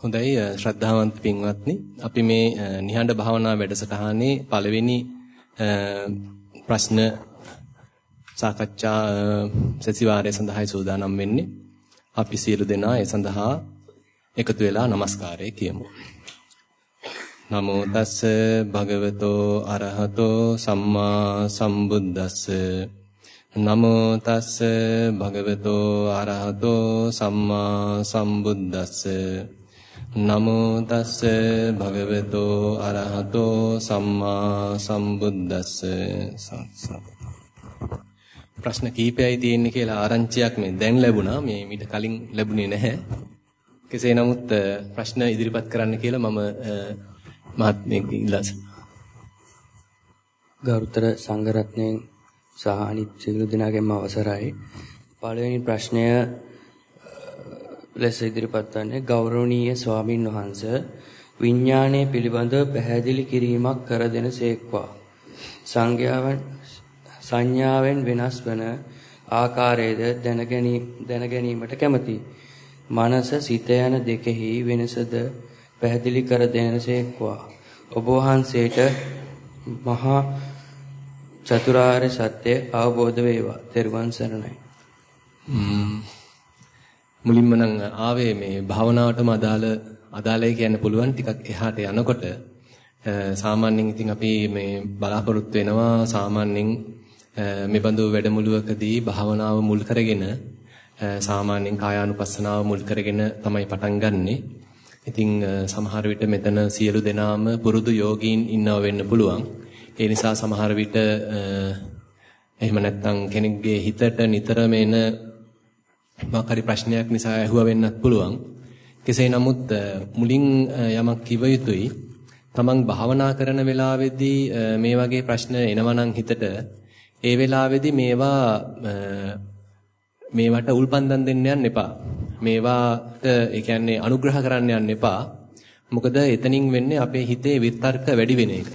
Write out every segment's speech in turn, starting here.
හොඳයි ශ්‍රද්ධාවන්ත පින්වත්නි. අපි මේ නිහඬ භාවනා වැඩසටහනේ පළවෙනි ප්‍රශ්න සාකච්ඡා සතිವಾರය සඳහායි සූදානම් වෙන්නේ. අපි සියලු දෙනා ඒ සඳහා එකතු වෙලා নমස්කාරය කියමු. නමෝ තස්ස භගවතෝ අරහතෝ සම්මා සම්බුද්දස්ස. නමෝ තස්ස භගවතෝ අරහතෝ සම්මා සම්බුද්දස්ස. නමෝ තස්ස භගවතෝ අරහතෝ සම්මා සම්බුද්දස්ස ප්‍රශ්න කීපයයි තියෙන්නේ කියලා ආරංචියක් මේ දැන් ලැබුණා. මේ මීට කලින් ලැබුණේ නැහැ. කෙසේ නමුත් ප්‍රශ්න ඉදිරිපත් කරන්න කියලා මම මහත්මයෙක් ඉල්ලා ගරුතර සංඝරත්නයෙන් සහ අනිත් සියලු දෙනාගේම අවසරයි. පළවෙනි ප්‍රශ්නය ලෙස ඉදිරිපත් වන්නේ ගෞරවනීය ස්වාමින් වහන්සේ විඥානයේ පිළිබඳව පැහැදිලි කිරීමක් කර දෙන සේක්වා සංඥාවෙන් සංඥාවෙන් වෙනස් වන ආකාරයේද දැනගැනීමට කැමැති. මනස සිත යන දෙකෙහි වෙනසද පැහැදිලි කර දෙනසේක්වා. ඔබ වහන්සේට මහා චතුරාර්ය සත්‍ය අවබෝධ වේවා. තෙරුවන් සරණයි. මුලින්ම නම් ආවේ මේ භාවනාවටම අදාළ අදාළයි කියන්න පුළුවන් ටිකක් එහාට යනකොට සාමාන්‍යයෙන් ඉතින් අපි මේ බලාපොරොත්තු වෙනවා සාමාන්‍යයෙන් මේ බඳු වැඩමුළුවකදී භාවනාව මුල් කරගෙන සාමාන්‍යයෙන් කායානුපස්සනාව මුල් කරගෙන තමයි පටන් ගන්නෙ. ඉතින් සමහර විට මෙතන සියලු දෙනාම පුරුදු යෝගීන් ඉන්නව වෙන්න පුළුවන්. ඒ නිසා සමහර විට එහෙම නැත්නම් කෙනෙක්ගේ හිතට නිතරම එන මොකක් හරි ප්‍රශ්නයක් නිසා ඇහුවා වෙන්නත් පුළුවන්. කෙසේ නමුත් මුලින් යමක් කිව යුතුයි. තමන් භාවනා කරන වෙලාවේදී මේ වගේ ප්‍රශ්න එනවා හිතට ඒ වෙලාවේදී මේවා මේවට උල්පන්දම් දෙන්න යන්න එපා. මේවාට ඒ කියන්නේ අනුග්‍රහ කරන්න යන්න එපා. මොකද එතනින් වෙන්නේ අපේ හිතේ විතර්ක වැඩි වෙන එක.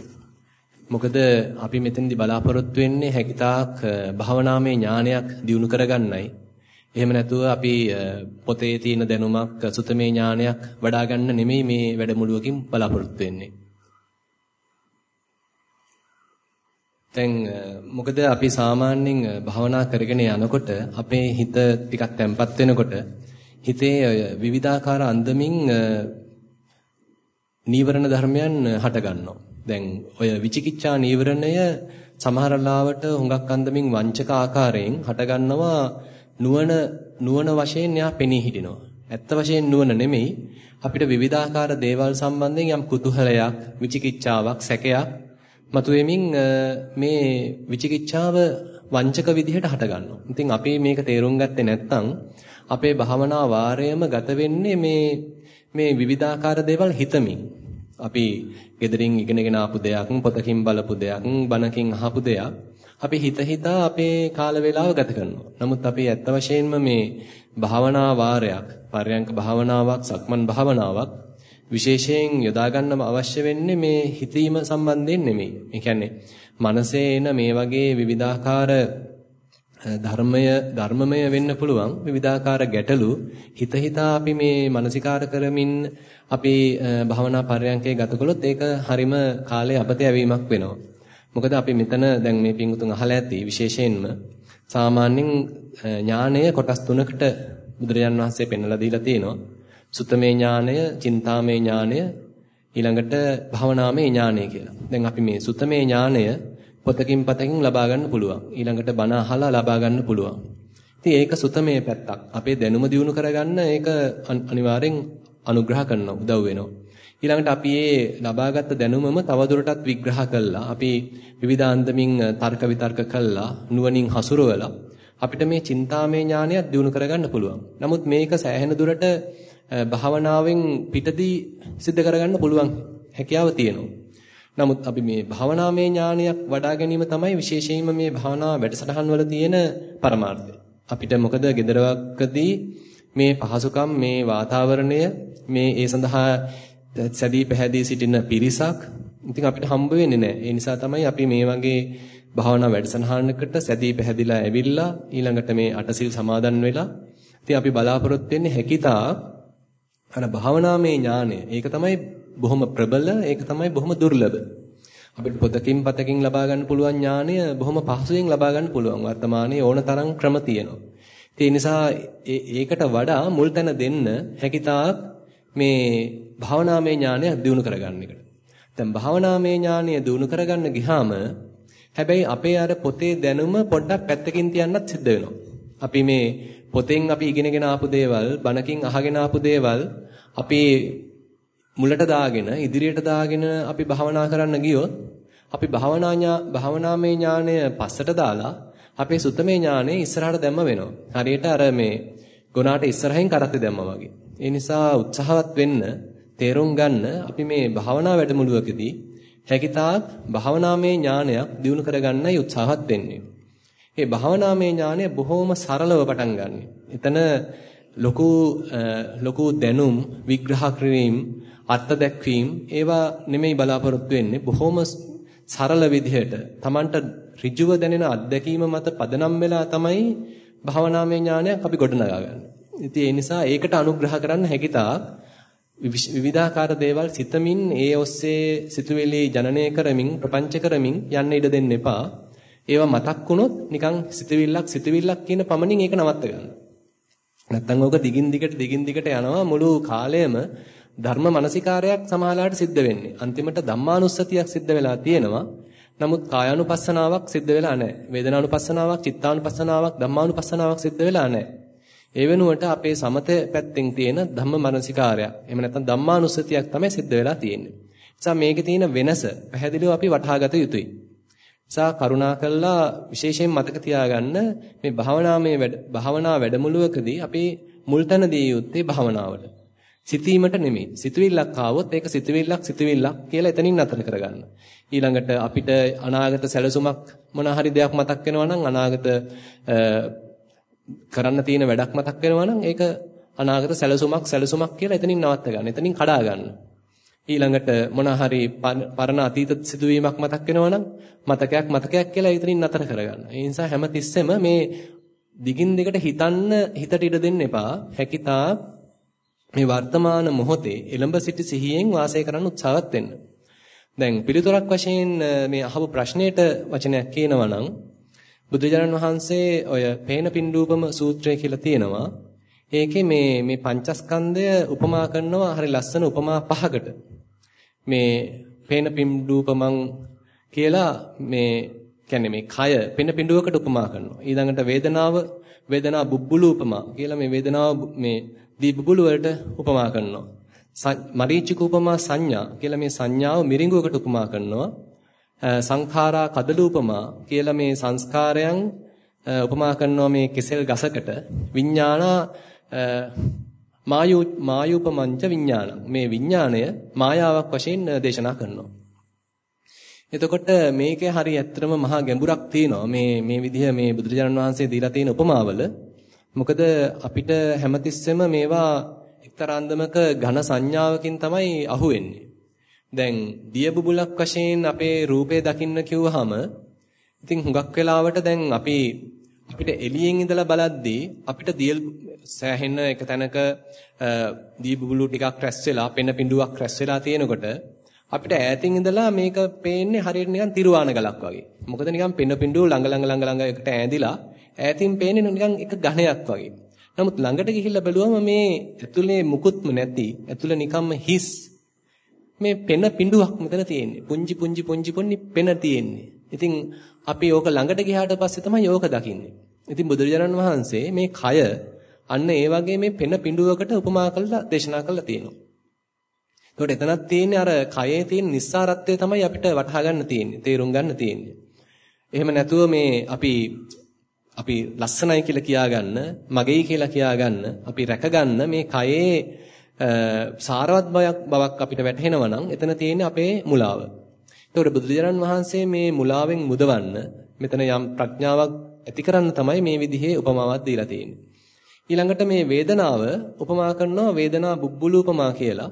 මොකද අපි මෙතනදී බලාපොරොත්තු වෙන්නේ හැකිතාක් භාවනාමය ඥානයක් දියුණු කරගන්නයි. එහෙම නැතුව අපි පොතේ තියෙන දැනුමක් සුතමේ ඥානයක් වඩා ගන්න නෙමෙයි මේ වැඩමුළුවකින් බලාපොරොත්තු වෙන්නේ. දැන් මොකද අපි සාමාන්‍යයෙන් භවනා කරගෙන යනකොට අපේ හිත ටිකක් තැම්පත් වෙනකොට හිතේ විවිධාකාර අන්දමින් නීවරණ ධර්මයන් හට ගන්නවා. දැන් ඔය විචිකිච්ඡා නීවරණය සමහර ලාවට හුඟක් අන්දමින් වංචක ආකාරයෙන් හට ගන්නවා නුවණ නුවණ වශයෙන් යා පෙනී හිටිනවා. ඇත්ත වශයෙන් නුවණ නෙමෙයි අපිට විවිධාකාර දේවල් සම්බන්ධයෙන් යම් කුතුහලයක්, විචිකිච්ඡාවක්, සැකයක් මතුවෙමින් මේ විචිකිච්ඡාව වංචක විදිහට හට ගන්නවා. ඉතින් අපි මේක තේරුම් ගත්තේ නැත්නම් අපේ භාවනා වාරයම ගත වෙන්නේ මේ මේ විවිධාකාර දේවල් හිතමින්. අපි gederin ඉගෙනගෙන ආපු දෙයක්, පොතකින් බලපු දෙයක්, බණකින් අහපු දෙයක් අපි හිත හිතා අපේ කාල වේලාව ගත කරනවා. නමුත් අපි ඇත්ත වශයෙන්ම මේ භාවනා වාරයක්, පරයන්ක භාවනාවක්, සක්මන් භාවනාවක් විශේෂයෙන් යොදා ගන්නම අවශ්‍ය වෙන්නේ මේ හිතීම සම්බන්ධයෙන් නෙමෙයි. ඒ කියන්නේ මනසේ එන මේ වගේ විවිධාකාර ධර්මය ධර්මමය වෙන්න පුළුවන් විවිධාකාර ගැටලු හිත හිතා අපි මේ මානසිකාර කරමින් අපි භවනා පරයන්කේ ගත කළොත් ඒක හරිම කාලේ අපතේ ඇවීමක් වෙනවා. මොකද අපි මෙතන දැන් මේ පිංගුතුන් අහලා ඇති විශේෂයෙන්ම සාමාන්‍යයෙන් ඥානය කොටස් තුනකට බුදුරජාන් වහන්සේ පෙන්වලා දීලා තියෙනවා. සුතමේ ඥානය, චින්තාමේ ඥානය, ඊළඟට භවනාමේ ඥානය කියලා. දැන් අපි මේ සුතමේ ඥානය පොතකින් පතකින් ලබා ගන්න පුළුවන්. ඊළඟට බණ අහලා ලබා ගන්න පුළුවන්. ඉතින් ඒක සුතමේ පැත්තක්. අපේ දැනුම දියුණු කරගන්න ඒක අනිවාර්යෙන් අනුග්‍රහ කරනවා, උදව් වෙනවා. ඊළඟට අපි මේ ලබාගත් දැනුමම තවදුරටත් විග්‍රහ කළා. අපි විවිධාන්දමින් තර්ක විතර්ක කළා, නුවණින් හසුරවලා අපිට මේ චින්තාමය ඥානයක් දිනු කරගන්න පුළුවන්. නමුත් මේක සෑහෙන දුරට භාවනාවෙන් පිටදී සිද්ධ කරගන්න පුළුවන් හැකියාව තියෙනවා. නමුත් අපි මේ භාවනාමය ඥානයක් වඩා ගැනීම තමයි විශේෂයෙන්ම මේ භාවනා වැඩසටහන් වල තියෙන පරමාර්ථය. අපිට මොකද gedarawakදී මේ පහසුකම් මේ වාතාවරණය මේ ඒ සඳහා සැදී පැහැදී සිටින පිරිසක් ඉතින් අපිට හම්බ වෙන්නේ නැහැ. ඒ නිසා තමයි අපි මේ වගේ භාවනා වැඩසටහනකට සැදී පැහැදිලා ඇවිල්ලා ඊළඟට මේ අටසිල් සමාදන් වෙලා ඉතින් අපි බලාපොරොත්තු වෙන්නේ හැකිතා අර භාවනාමය ඥානය ඒක තමයි බොහොම ප්‍රබල ඒක තමයි බොහොම දුර්ලභ. අපිට පොතකින් පතකින් ලබා ගන්න පුළුවන් ඥානය බොහොම පහසුවෙන් ලබා ගන්න පුළුවන්. වර්තමානයේ ඕන තරම් ක්‍රම තියෙනවා. ඒ නිසා ඒකට වඩා මුල් තැන දෙන්න හැකිතාක් මේ භාවනාමය ඥානය දිනු කරගන්න එකට. දැන් භාවනාමය ඥානය දිනු කරගන්න ගියාම හැබැයි අපේ අර පොතේ දැනුම පොඩ්ඩක් පැත්තකින් තියන්නත් සිද්ධ වෙනවා. අපි මේ පොතෙන් අපි ඉගෙනගෙන ආපු දේවල්, බණකින් අහගෙන ආපු දේවල් අපි මුලට දාගෙන ඉදිරියට දාගෙන අපි භාවනා කරන්න ගියොත් අපි භාවනා භාවනාමය ඥානය පස්සට දාලා අපේ සුත්තමේ ඥානය ඉස්සරහට දැම්ම වෙනවා. හරියට අර මේ ගුණාට ඉස්සරහින් කරත් දැම්මා වගේ. ඒ නිසා උත්සාහවත් වෙන්න තේරුම් ගන්න අපි මේ භාවනා වැඩමුළුවකදී හැකිතාක් භාවනාමය ඥානයක් දිනු කරගන්නයි උත්සාහවත් වෙන්නේ. මේ භාවනාමය ඥානය බොහොම සරලව පටන් ගන්න. එතන ලොකු ලොකු දැනුම් විග්‍රහ කිරීම අර්ථ දැක්වීම ඒවා නෙමෙයි බලාපොරොත්තු වෙන්නේ බොහොම සරල විදිහට Tamanට ඍජුව දැනෙන අත්දැකීම මත පදනම් වෙලා තමයි භාවනාමය ඥානයක් අපි ගොඩනගා ගන්න. ඉතින් ඒ නිසා ඒකට අනුග්‍රහ කරන්න හැකිතාක් විවිධාකාර දේවල් සිතමින් ඒ ඔස්සේ සිතුවිලි ජනනය කරමින් ප්‍රපංච කරමින් යන්න ඉඩ දෙන්න එපා. ඒවා මතක් වුණොත් නිකන් සිතවිල්ලක් සිතවිල්ලක් කියන පමණින් ඒක නවත්ත ගන්න. නැත්තම් ඕක දිගින් දිගට දිගින් දිගට යනවා මුළු කාලයම ධර්ම මානසිකාරයක් සමාහලාට සිද්ධ වෙන්නේ. අන්තිමට ධම්මානුස්සතියක් සිද්ධ වෙලා තියෙනවා. නමුත් කායානුපස්සනාවක් සිද්ධ වෙලා නැහැ. වේදනානුපස්සනාවක්, චිත්තානුපස්සනාවක්, ධම්මානුපස්සනාවක් සිද්ධ වෙලා නැහැ. ඒ වෙනුවට අපේ සමත පැත්තෙන් තියෙන ධම්ම මානසිකාරයක්. එහෙම නැත්නම් ධම්මානුස්සතියක් තමයි සිද්ධ වෙලා තියෙන්නේ. නිසා මේකේ තියෙන වෙනස පැහැදිලිව අපි වටහාගත යුතුයි. නිසා කරුණා කළා විශේෂයෙන් මතක තියාගන්න මේ භාවනාමය භාවනා වැඩමුළුවකදී අපි මුල් තැන දිය යුත්තේ භාවනාවට. සිතීමට නෙමෙයි. සිතුවිල්ලක් ආවොත් ඒක සිතුවිල්ලක් සිතුවිල්ලක් කියලා එතනින් නතර කරගන්න. ඊළඟට අපිට අනාගත සැලසුමක් මොන හරි දෙයක් මතක් වෙනවා නම් අනාගත කරන්න තියෙන වැඩක් මතක් වෙනවා නම් ඒක අනාගත සැලසුමක් සැලසුමක් කියලා එතනින් නවත්ත ගන්න. එතනින් කඩා ගන්න. ඊළඟට මොන හරි පරණ අතීත සිදුවීමක් මතක් වෙනවා නම් මතකයක් මතකයක් කියලා එතනින් නතර කරගන්න. ඒ නිසා හැම තිස්සෙම මේ දිගින් දිගට හිතන්න හිතට ඉඩ දෙන්න එපා. හැකිතා මේ වර්තමාන මොහොතේ එළඹ සිටි සිහියෙන් වාසය කරන්න උත්සාහවත් වෙන්න. දැන් පිළිතුරක් වශයෙන් මේ අහපු ප්‍රශ්නයට වචනයක් කියනවා නම් බුදුජානන් වහන්සේ ඔය පේන පින්ඩූපම සූත්‍රය කියලා තියෙනවා. ඒකේ මේ මේ පංචස්කන්ධය උපමා කරනවා හරි ලස්සන උපමා පහකට. මේ පේන පින්ඩූපමං කියලා මේ කියන්නේ මේ කය පෙන පිඬුවකට උපමා කරනවා. ඊළඟට වේදනාව වේදනා බුබ්බුලු උපමා කියලා මේ වේදනාව මේ දී බුබුලු වලට උපමා කරනවා. මරීචික උපමා සංඥා කියලා මේ සංඥාව මිරිඟුවකට උපමා කරනවා. සංඛාරා කදලු උපමා කියලා මේ සංස්කාරයන් උපමා කරනවා මේ කෙසෙල් ගසකට විඥානා මායු මායුපමංච විඥානං මේ විඥාණය මායාවක් වශයෙන් දේශනා කරනවා. එතකොට මේකේ හරි ඇත්තටම මහා ගැඹුරක් තියෙනවා මේ මේ විදිහ මේ බුදුරජාණන් වහන්සේ දීලා තියෙන උපමාවල මොකද අපිට හැමතිස්සෙම මේවා එක්තරා අන්දමක ඝන සංඥාවකින් තමයි අහුවෙන්නේ. දැන් දිය බුබුලක් වශයෙන් අපේ රූපේ දකින්න කිව්වහම ඉතින් හුඟක් වෙලාවට දැන් අපි අපිට එළියෙන් ඉඳලා බලද්දී අපිට දිය සෑහෙන එක තැනක දී බුබුලු ටිකක් රැස් වෙලා පෙන පිඬුවක් රැස් වෙලා තියෙනකොට අපිට ඈතින් ඉඳලා මේක පේන්නේ හරියට නිකන් තිරුවාන ගලක් වගේ. මොකද නිකන් පෙන පිඬුව ළඟ ළඟ ළඟ ළඟ එකට ඈඳිලා ඈතින් පේන්නේ නිකන් එක ඝණයක් වගේ. නමුත් ළඟට ගිහිල්ලා බැලුවම මේ ඇතුලේ මුකුත්ම නැති, ඇතුලේ නිකම්ම හිස් මේ පෙන පිඬුවක් මෙතන තියෙන්නේ. පුංචි පුංචි පුංචි පුංචි පෙන තියෙන්නේ. ඉතින් අපි ඕක ළඟට ගියාට පස්සේ තමයි ඕක දකින්නේ. ඉතින් බුදුරජාණන් වහන්සේ මේ කය අන්න ඒ වගේ මේ පෙන පිඬුවකට උපමා කරලා දේශනා කරලා තියෙනවා. ඒකට එතනක් තියෙන්නේ අර කයේ තියෙන නිස්සාරත්වය තමයි අපිට වටහා ගන්න තියෙන්නේ, තේරුම් ගන්න තියෙන්නේ. එහෙම නැතුව මේ අපි අපි ලස්සනයි කියලා කියාගන්න, මගේයි කියලා කියාගන්න, අපි රැකගන්න මේ කයේ සාරවත් බවක් බවක් අපිට වැටහෙනවා නම් එතන තියෙන්නේ අපේ මුලාව. ඒතකොට බුදුරජාණන් වහන්සේ මේ මුලාවෙන් මුදවන්න මෙතන යම් ප්‍රඥාවක් ඇති කරන්න තමයි මේ විදිහේ උපමාවක් දීලා තියෙන්නේ. ඊළඟට මේ වේදනාව උපමා කරනවා වේදනා බුබ්බුලු උපමා කියලා.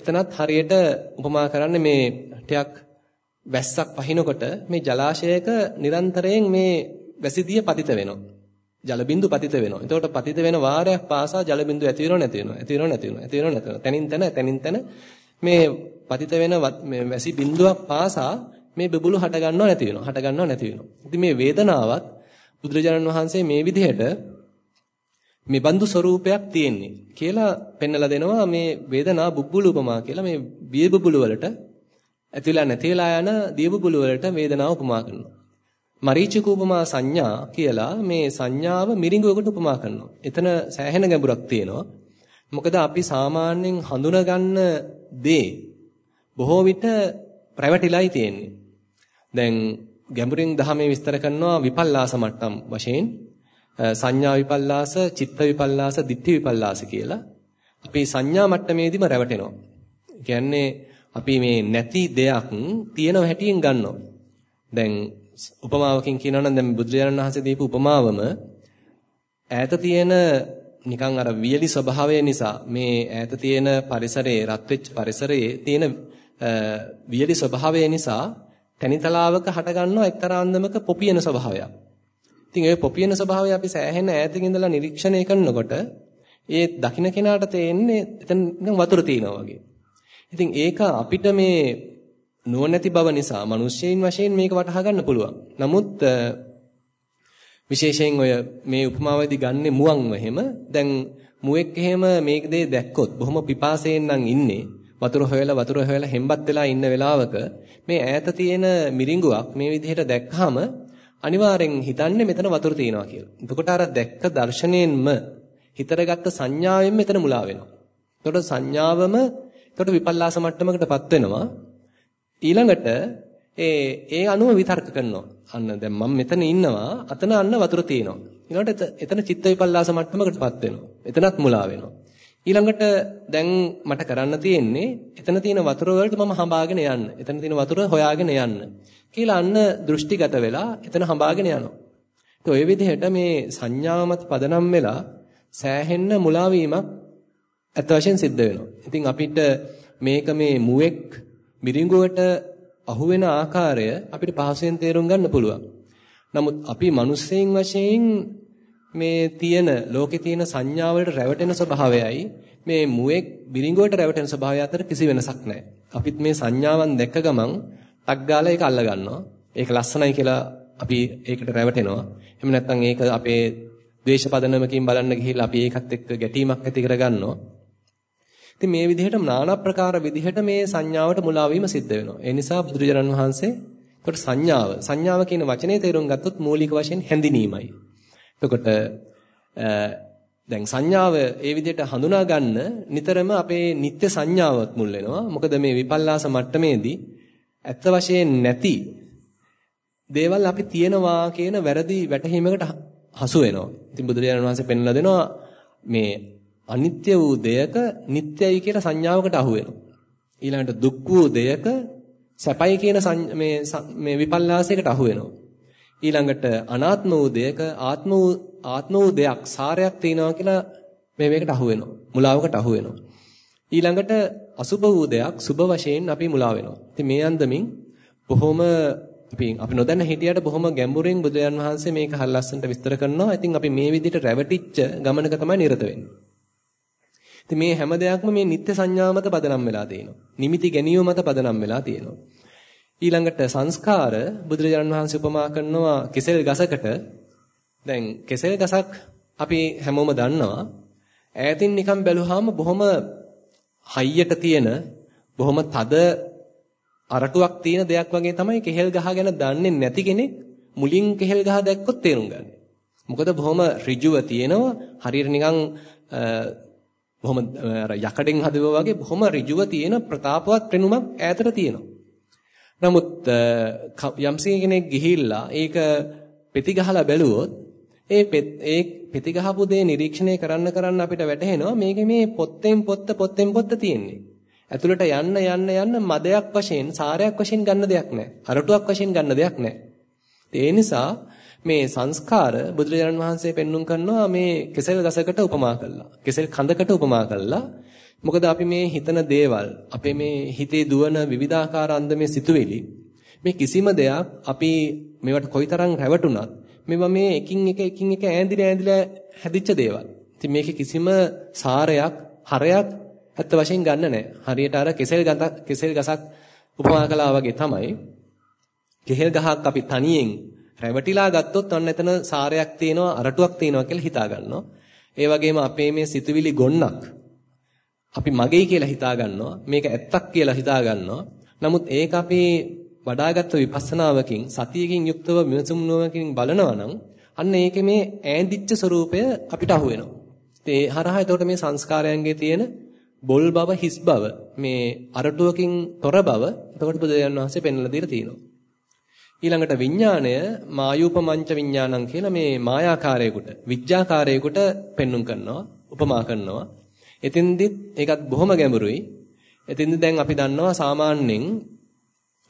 එතනත් හරියට උපමා කරන්නේ මේ ටිකක් වැස්සක් පහිනකොට මේ ජලාශයක නිරන්තරයෙන් මේ වැසිදිය පතිත වෙනවා. ජල බිඳු පතිත වෙනවා. එතකොට පතිත වෙන වාරයක් පාසා ජල බිඳු ඇති වෙනව නැති වෙනව. ඇති වෙනව නැති වෙනව. ඇති වෙනව නැති වෙනව. තනින් තන තනින් තන මේ පතිත වෙන මේ වැසි බිඳුවක් පාසා මේ බබළු හට ගන්නව නැති වෙනව. හට ගන්නව නැති වෙනව. ඉතින් මේ වේදනාවත් බුදුරජාණන් වහන්සේ මේ විදිහට මේ බඳු ස්වરૂපයක් තියෙන්නේ කියලා පෙන්නලා දෙනවා මේ වේදනා බුබ්බුලු උපමා කියලා මේ බිය බුබුලු වලට ඇතිලා නැතිලා යන දිය බුබුලු වලට වේදනාව උපමා කරනවා. මරීචික උපමා සංඥා කියලා මේ සංඥාව මිරිඟුවකට උපමා කරනවා. එතන සෑහෙන ගැඹුරක් තියෙනවා. මොකද අපි සාමාන්‍යයෙන් හඳුනගන්න දේ බොහෝ විට ප්‍රැවටිලායි තියෙන්නේ. දැන් ගැඹුරින් දහමේ විස්තර කරනවා විපල්ලාස මට්ටම් වශයෙන් සංඥා විපල්ලාස, චිත්ත විපල්ලාස, ditthi විපල්ලාස කියලා. අපි සංඥා මට්ටමේදීම රැවටෙනවා. කියන්නේ අපි මේ නැති දෙයක් තියෙන හැටියෙන් ගන්නවා. දැන් උපමාවකින් කියනවා නම් දැන් බුදුරජාණන් වහන්සේ දීපු උපමාවම ඈත තියෙන නිකන් අර වියලි ස්වභාවය නිසා මේ ඈත තියෙන පරිසරයේ රත් වෙච්ච පරිසරයේ තියෙන වියලි ස්වභාවය නිසා තනිතලාවක හට ගන්නවා එක්තරා අන්දමක පොපියන ස්වභාවයක්. ඉතින් ඒ පොපියන ස්වභාවය අපි සෑහෙන ඈතකින් ඉඳලා නිරීක්ෂණය කරනකොට ඒ දකින්න කෙනාට තේන්නේ එතන නිකන් වතුර තියෙනවා වගේ. ඉතින් ඒක අපිට මේ නුවණැති බව නිසා මිනිස්සෙයින් වශයෙන් මේක වටහා ගන්න පුළුවන්. නමුත් විශේෂයෙන් ඔය මේ උපමාවේදී ගන්නෙ මුවන්ව එහෙම දැන් මුවෙක් එහෙම මේක දේ දැක්කොත් බොහොම පිපාසයෙන් නම් ඉන්නේ වතුර හොයලා වතුර හොයලා හෙම්බත් වෙලා ඉන්න වෙලාවක මේ ඈත තියෙන මිරිඟුවක් මේ විදිහට දැක්කහම අනිවාර්යෙන් හිතන්නේ මෙතන වතුර තියෙනවා කියලා. එතකොට අර දැක්ක දර්ශනයෙන්ම හිතරගත්ත සංඥාවෙන් මෙතන මුලා වෙනවා. එතකොට සංඥාවම එතකොට විපල්ලාස මට්ටමකටපත් වෙනවා. ඊළඟට ඒ ඒ අනුව විතර්ක කරනවා. අන්න දැන් මම මෙතන ඉන්නවා අතන අන්න වතුර තියෙනවා. ඊළඟට එතන චිත්ත විපල්ලාස මට්ටමකටපත් වෙනවා. එතනත් මුලා වෙනවා. ඊළඟට දැන් මට කරන්න තියෙන්නේ එතන තියෙන වතුර වලට මම හඹාගෙන යන්න. එතන තියෙන වතුර හොයාගෙන යන්න. කියලා අන්න දෘෂ්ටිගත වෙලා එතන හඹාගෙන යනවා. ඒ ඔය විදිහට මේ සංඥාව මත පදනම් වෙලා සෑහෙන්න මුලා වීමක් අත් වශයෙන් සිද්ධ වෙනවා. ඉතින් අපිට මේක මේ මුවෙක් මිරිඟුවට අහු වෙන ආකාරය අපිට පහසුවෙන් තේරුම් ගන්න පුළුවන්. නමුත් අපි මිනිස්සෙයින් වශයෙන් මේ තියෙන ලෝකේ තියෙන සංඥා වලට රැවටෙන ස්වභාවයයි මේ මුවෙක් බිරිඟුවට රැවටෙන ස්වභාවය අතර කිසි වෙනසක් නැහැ. අපිත් මේ සංඥාවන් දැක්ක ගමන් ටක් ගාලා ඒක අල්ල ගන්නවා. ඒක ලස්සනයි කියලා අපි ඒකට රැවටෙනවා. එහෙම නැත්නම් ඒක අපේ ද්වේෂ පදනමකින් බලන්න ගිහිල්ලා අපි ඒකත් එක්ක ගැටීමක් ඇති කරගන්නවා. ඉතින් මේ විදිහට নানা ප්‍රකාර විදිහට මේ සංඥාවට මුලා වීම සිද්ධ වෙනවා. ඒ නිසා බුදුරජාණන් වහන්සේ එතකොට සංඥාව සංඥාව කියන වචනේ තේරුම් ගත්තොත් මූලික වශයෙන් හැඳිනීමයි. එතකොට දැන් සංඥාව ඒ විදිහට හඳුනා ගන්න නිතරම අපේ නිත්‍ය සංඥාවත් මුල් වෙනවා. මොකද මේ විපල්ලාස මට්ටමේදී ඇත්ත වශයෙන් නැති දේවල් අපි තියනවා කියන වැරදි වැටහීමකට හසු වෙනවා. ඉතින් බුදුරජාණන් වහන්සේ පෙන්වලා දෙනවා මේ අනිත්‍ය වූ දෙයක නිට්ටයයි කියලා සංඥාවකට අහු වෙනවා. ඊළඟට දුක් වූ දෙයක සැපයි කියන මේ මේ විපල්ලාසයකට අහු වෙනවා. ඊළඟට අනාත්ම වූ දෙයක ආත්ම වූ ආත්ම වූ දෙයක් සාරයක් තියෙනවා කියලා මේ මේකට අහු වෙනවා. මුලාවකට අහු වෙනවා. ඊළඟට අසුබ වූ දෙයක් සුබ වශයෙන් අපි මුලා වෙනවා. ඉතින් මේ අන්දමින් බොහොම අපි අපි නොදැන හිටියට බොහොම ගැඹුරින් බුදුන් වහන්සේ මේක හරි ලස්සනට විස්තර කරනවා. ඉතින් අපි මේ විදිහට රැවටිච්ච ගමනක තමයි නිරත වෙන්නේ. ඉතින් මේ හැම දෙයක්ම මේ නිත්‍ය සංඥා මත පදනම් වෙලා තියෙනවා. නිමිති ගැනීම මත පදනම් වෙලා තියෙනවා. ඊළඟට සංස්කාර බුදුරජාණන් වහන්සේ උපමා කරනවා කෙසෙල් ගසකට. දැන් කෙසෙල් ගසක් අපි හැමෝම දන්නවා. ඈතින් නිකන් බැලුවාම බොහොම හයියට තියෙන බොහොම තද අරටුවක් තියෙන දෙයක් වගේ තමයි කෙහෙල් ගහ ගැන දන්නේ නැති කෙනෙක් මුලින් කෙහෙල් ගහ දැක්කොත් තේරුම් ගන්න. මොකද බොහොම ඍජුව තියෙනවා හරියට නිකන් බොහොම අර යකඩෙන් හදුවා වගේ බොහොම ඍජුව තියෙන ප්‍රතාපවත් පෙනුමක් ඈතට තියෙනවා. නමුත් යම්සි කෙනෙක් ගිහිල්ලා ඒක පෙති ගහලා බැලුවොත් ඒ ඒ පෙති ගහපු දේ නිරීක්ෂණය කරන්න කරන්න අපිට වැටහෙනවා මේකේ මේ පොත්තෙන් පොත්ත පොත්තෙන් පොත්ත තියෙන්නේ. ඇතුළට යන්න යන්න යන්න මදයක් වශයෙන් සාරයක් වශයෙන් ගන්න දෙයක් නැහැ. අරටුවක් වශයෙන් ගන්න දෙයක් නැහැ. ඒ නිසා මේ සංස්කාර බුදුරජාණන් වහන්සේ පෙන්눔 කරනවා මේ කෙසෙල් ගසකට උපමා කළා. කෙසෙල් කඳකට උපමා කළා. මොකද අපි මේ හිතන දේවල් අපේ මේ හිතේ දුවන විවිධාකාර අන්දමේ සිතුවිලි මේ කිසිම දෙයක් අපි මේවට කොයිතරම් රැවටුණත් මේවා මේ එකින් එක එකින් එක ඈඳිලා ඈඳිලා හැදිච්ච දේවල්. ඉතින් මේකේ කිසිම සාරයක්, හරයක් ඇත්ත වශයෙන් ගන්න නැහැ. හරියට අර කෙසෙල් ගඳක් කෙසෙල් ගසක් උපමා කළා වගේ තමයි. කෙහෙල් ගහක් අපි තනියෙන් රැවටිලා ගත්තොත් අන්න එතන සාරයක් තියෙනවා, අරටුවක් තියෙනවා කියලා හිතා ගන්නවා. ඒ වගේම අපේ මේ සිතුවිලි ගොන්නක් අපි මගේ කියලා හිතා ගන්නවා. මේක ඇත්තක් කියලා හිතා ගන්නවා. නමුත් ඒක අපි වඩාගත් විපස්සනාවකින් සතියකින් යුක්තව විමසුම් නුවණකින් බලනවා නම් අන්න ඒකේ මේ ඈඳිච්ච ස්වરૂපය අපිට අහු වෙනවා. ඒ හරහා එතකොට මේ සංස්කාරයන්ගේ තියෙන බොල් බව හිස් බව මේ අරටුවකින් තොර බව එතකොට බුදුරජාණන් වහන්සේ පෙන්වලා දීලා තියෙනවා. ඊළඟට විඥාණය මායූපමංච විඥානං කියලා මේ මායාකාරයකට විඥාකාරයකට පෙන්눔 කරනවා උපමා කරනවා. එතින්දිත් ඒකත් බොහොම ගැඹුරුයි. එතින්දි දැන් අපි දන්නවා සාමාන්‍යයෙන්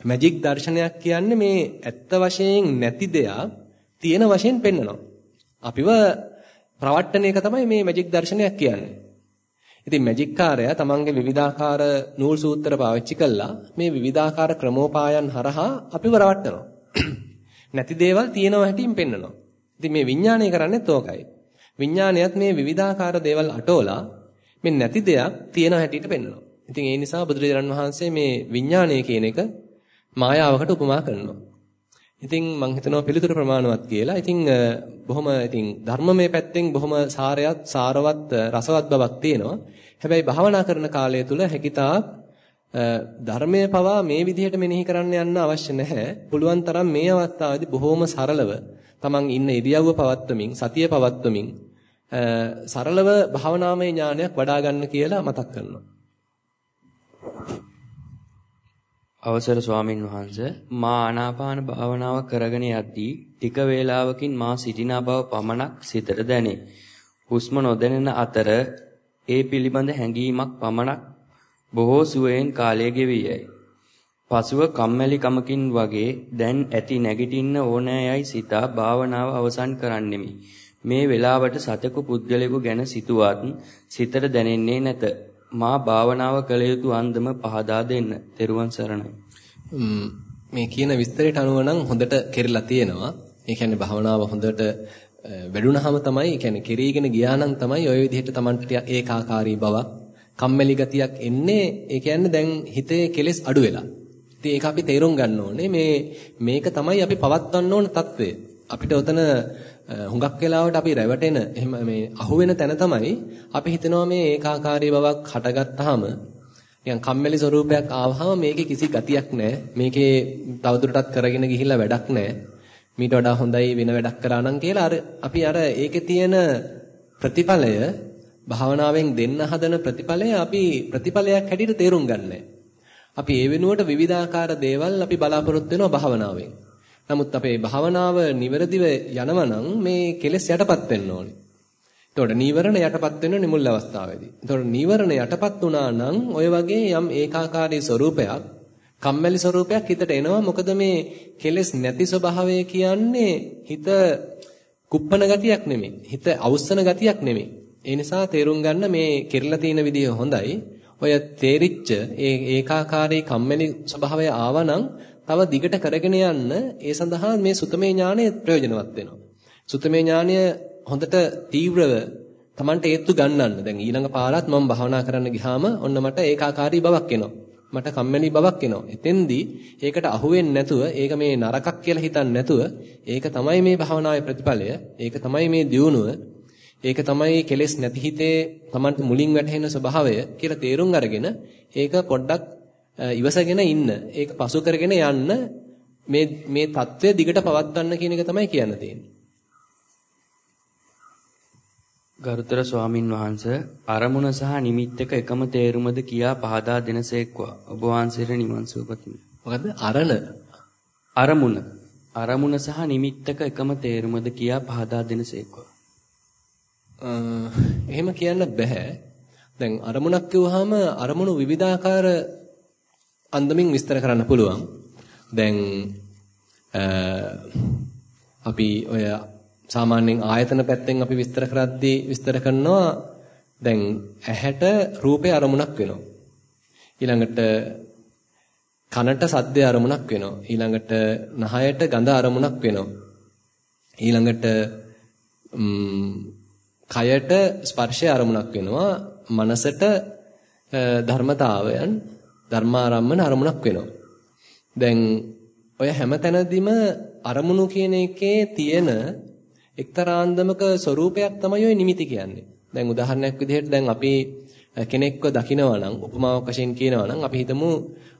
මැජික් දර්ශනයක් කියන්නේ මේ ඇත්ත වශයෙන් නැති දෙයක් තියෙන වශයෙන් පෙන්වනවා. අපිව ප්‍රවට්ටන එක තමයි මේ මැජික් දර්ශනයක් කියන්නේ. ඉතින් මැජික් කාර්යය තමන්ගේ විවිධාකාර නූල් සූත්‍ර පාවිච්චි කළා මේ විවිධාකාර ක්‍රමෝපායන් හරහා අපිව රවට්ටනවා. නැති දේවල් තියෙනවා හැටින් පෙන්වනවා. ඉතින් මේ විඥාණය කරන්නේත් ඕකයි. විඥාණයත් මේ විවිධාකාර දේවල් අටෝලා මේ නැති දෙයක් තියෙන හැටියට පෙන්වනවා. ඉතින් ඒ නිසා බුදුරජාණන් වහන්සේ මේ විඥාණය කියන එක මායාවකට උපමා කරනවා. ඉතින් මම හිතනවා පිළිතුරු ප්‍රමාණවත් කියලා. ඉතින් බොහොම ඉතින් ධර්මමය පැත්තෙන් බොහොම සාරයත් සාරවත් රසවත් බවක් තියෙනවා. හැබැයි භාවනා කරන කාලය තුල හැකිතාක් ධර්මයේ පවා මේ විදිහට මෙනෙහි කරන්න යන්න අවශ්‍ය නැහැ. පුළුවන් තරම් මේ අවස්ථාවේදී බොහොම සරලව තමන් ඉන්න ඉරියව්ව පවත්වමින් සතිය පවත්වමින් සරලව භාවනාමය ඥානයක් වඩා ගන්න කියලා මතක් කරනවා. අවසර ස්වාමින් වහන්සේ මා ආනාපාන භාවනාව කරගෙන යද්දී ටික වේලාවකින් මා සිටිනා බව පමණක් සිතට දැනේ. හුස්ම නොදැනෙන අතර ඒ පිළිබඳ හැඟීමක් පමණක් බොහෝ සුවයෙන් කාලය ගෙවී යයි. පසුව කම්මැලි කමකින් වගේ දැන් ඇති නැගිටින්න ඕනෑයයි සිතා භාවනාව අවසන් කරන්නෙමි. මේ වෙලාවට සතෙකු පුද්ගලයෙකු ගැන සිතුවත් සිතට දැනෙන්නේ නැත. මා භාවනාව කළ යුතු අන්දම පහදා දෙන්න. තෙරුවන් සරණයි. මේ කියන විස්තරයට අනුව නම් හොඳට කෙරලා තියෙනවා. ඒ කියන්නේ භාවනාව හොඳට වැඩුණාම තමයි, ඒ කියන්නේ කෙරීගෙන ගියා නම් තමයි ওই විදිහට Tamanට ඒකාකාරී බවක්, කම්මැලි ගතියක් එන්නේ. ඒ කියන්නේ දැන් හිතේ කෙලෙස් අඩු වෙලා. ඉතින් ඒක අපි තේරුම් ගන්න ඕනේ. මේ මේක තමයි අපි පවත්වන්න ඕන తත්වය. අපිට උතන හුඟක් වෙලාවට අපි රැවටෙන එහෙම මේ අහුවෙන තැන තමයි අපි හිතනවා මේ ඒකාකාරී බවක් හටගත්තාම නිකන් කම්මැලි ස්වරූපයක් ආවහම මේකේ කිසි ගතියක් නැහැ. මේකේ තවදුරටත් කරගෙන ගිහිල්ලා වැඩක් නැහැ. මීට වඩා හොඳයි වෙන වැඩක් කරා නම් කියලා අර අපි අර ඒකේ තියෙන ප්‍රතිඵලය භාවනාවෙන් දෙන්න හදන ප්‍රතිඵලය අපි ප්‍රතිඵලයක් හැටියට තේරුම් ගන්නෑ. අපි ඒ වෙනුවට විවිධාකාර දේවල් අපි බලාපොරොත්තු වෙනවා භාවනාවෙන්. නමුත් අපේ භාවනාව නිවැරදිව යනවා නම් මේ කෙලෙස් යටපත් වෙන්න ඕනේ. එතකොට නීවරණ යටපත් වෙන නිමුල් අවස්ථාවේදී. එතකොට නීවරණ යටපත් වුණා නම් ඔය වගේ යම් ඒකාකාරී ස්වરૂපයක්, කම්මැලි ස්වરૂපයක් හිතට එනවා. මොකද මේ කෙලෙස් නැති ස්වභාවය කියන්නේ හිත කුප්පන ගතියක් නෙමෙයි. හිත අවුස්සන ගතියක් නෙමෙයි. ඒ නිසා තේරුම් ගන්න මේ කෙරලා තියෙන විදිහ හොඳයි. ඔය තේරිච්ච ඒ ඒකාකාරී කම්මැලි ස්වභාවය ආවනම් තව දිගට කරගෙන යන්න ඒ සඳහා මේ සුතමේ ඥානය ප්‍රයෝජනවත් වෙනවා. සුතමේ ඥානය හොඳට තීව්‍රව Tamanට ඒත්තු ගන්නන්න. දැන් ඊළඟ පාරත් මම භාවනා කරන්න ගියාම ඔන්න මට ඒකාකාරී බවක් එනවා. මට කම්මැලි බවක් එනවා. එතෙන්දී ඒකට අහු නැතුව ඒක මේ නරකක් කියලා හිතන්නේ නැතුව ඒක තමයි මේ භාවනාවේ ප්‍රතිඵලය. ඒක තමයි මේ දියුණුව. ඒක තමයි කෙලෙස් නැති හිතේ Tamanට මුලින් වැටහෙන ස්වභාවය කියලා තේරුම් අරගෙන ඒක පොඩ්ඩක් ඉවසගෙන ඉන්න. ඒක පසු කරගෙන යන්න මේ මේ தත්ත්වය දිගට පවත්වන්න කියන එක තමයි කියන්න තියෙන්නේ. ගරුතර ස්වාමින් වහන්සේ අරමුණ සහ නිමිත්තක එකම තේරුමද කියා පහදා දෙනසේක්වා. ඔබ වහන්සේට නිවන් සුවපතිමි. මොකද අරණ අරමුණ අරමුණ සහ නිමිත්තක එකම තේරුමද කියා පහදා දෙනසේක්වා. එහෙම කියන්න බෑ. දැන් අරමුණක් කිව්වහම අරමුණු විවිධාකාර අන්දමින් විස්තර කරන්න පුළුවන්. දැන් අපි ඔය සාමාන්‍යයෙන් ආයතන පැත්තෙන් අපි විස්තර කරද්දී විස්තර කරනවා දැන් ඇහැට රූපේ අරමුණක් වෙනවා. ඊළඟට කනට සද්දේ අරමුණක් වෙනවා. ඊළඟට නහයට ගඳ අරමුණක් වෙනවා. ඊළඟට කයට ස්පර්ශය අරමුණක් වෙනවා. මනසට ධර්මතාවයන් ධර්මාරම්මන අරමුණක් වෙනවා. දැන් ඔය හැමතැනදීම අරමුණු කියන එකේ තියෙන එක්තරා අන්දමක ස්වરૂපයක් තමයි ওই නිමිති කියන්නේ. දැන් උදාහරණයක් විදිහට දැන් අපි කෙනෙක්ව දකිනවා නම් උපමාවක් වශයෙන් කියනවා නම් අපි හිතමු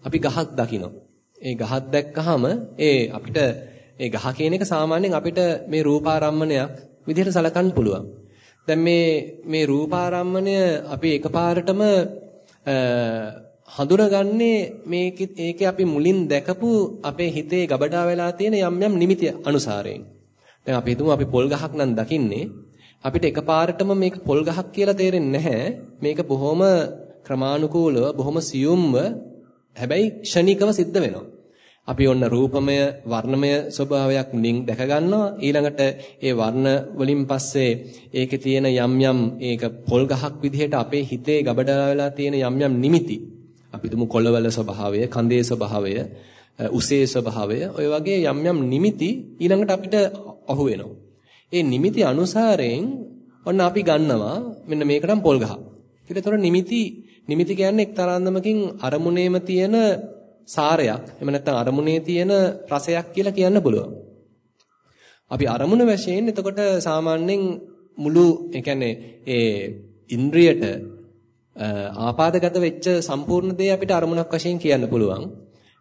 අපි ගහක් දකිනවා. ඒ ගහක් දැක්කහම ඒ අපිට ඒ ගහ කියන එක සාමාන්‍යයෙන් අපිට මේ රූපාරම්මණයක් විදිහට සලකන්න පුළුවන්. දැන් මේ මේ රූපාරම්මණය අපි එකපාරටම හඳුනගන්නේ මේක ඒකේ අපි මුලින් දැකපු අපේ හිතේ ගබඩා වෙලා තියෙන යම් යම් නිමිති අනුසාරයෙන්. දැන් අපි හිතමු අපි පොල් ගහක් නම් දකින්නේ අපිට එකපාරටම මේක පොල් ගහක් කියලා තේරෙන්නේ නැහැ. මේක බොහොම ක්‍රමානුකූලව බොහොම සියුම්ව හැබැයි ෂණිකව සිද්ධ වෙනවා. අපි ඔන්න රූපමය වර්ණමය ස්වභාවයක් මුලින් දැක ගන්නවා. ඊළඟට ඒ වර්ණ වලින් පස්සේ ඒකේ තියෙන යම් යම් ඒක පොල් ගහක් විදිහට අපේ හිතේ ගබඩා වෙලා තියෙන යම් යම් නිමිති. අපි තුමු කොළවල ස්වභාවය කන්දේ ස්වභාවය උසේ ස්වභාවය ඔය වගේ යම් යම් නිමිති ඊළඟට අපිට අහු වෙනවා. ඒ නිමිති අනුසාරයෙන් ඔන්න අපි ගන්නවා මෙන්න මේක නම් පොල් ගහ. ඊටතොර නිමිති නිමිති කියන්නේ එක්තරාන්දමකින් අරමුණේම තියෙන සාරයක් එහෙම නැත්නම් අරමුණේ තියෙන රසයක් කියලා කියන්න පුළුවන්. අපි අරමුණ වශයෙන් එතකොට සාමාන්‍යයෙන් මුළු ඒ කියන්නේ ඒ ඉන්ද්‍රියට ආපාදගත වෙච්ච සම්පූර්ණ දේ අපිට අරමුණක් වශයෙන් කියන්න පුළුවන්.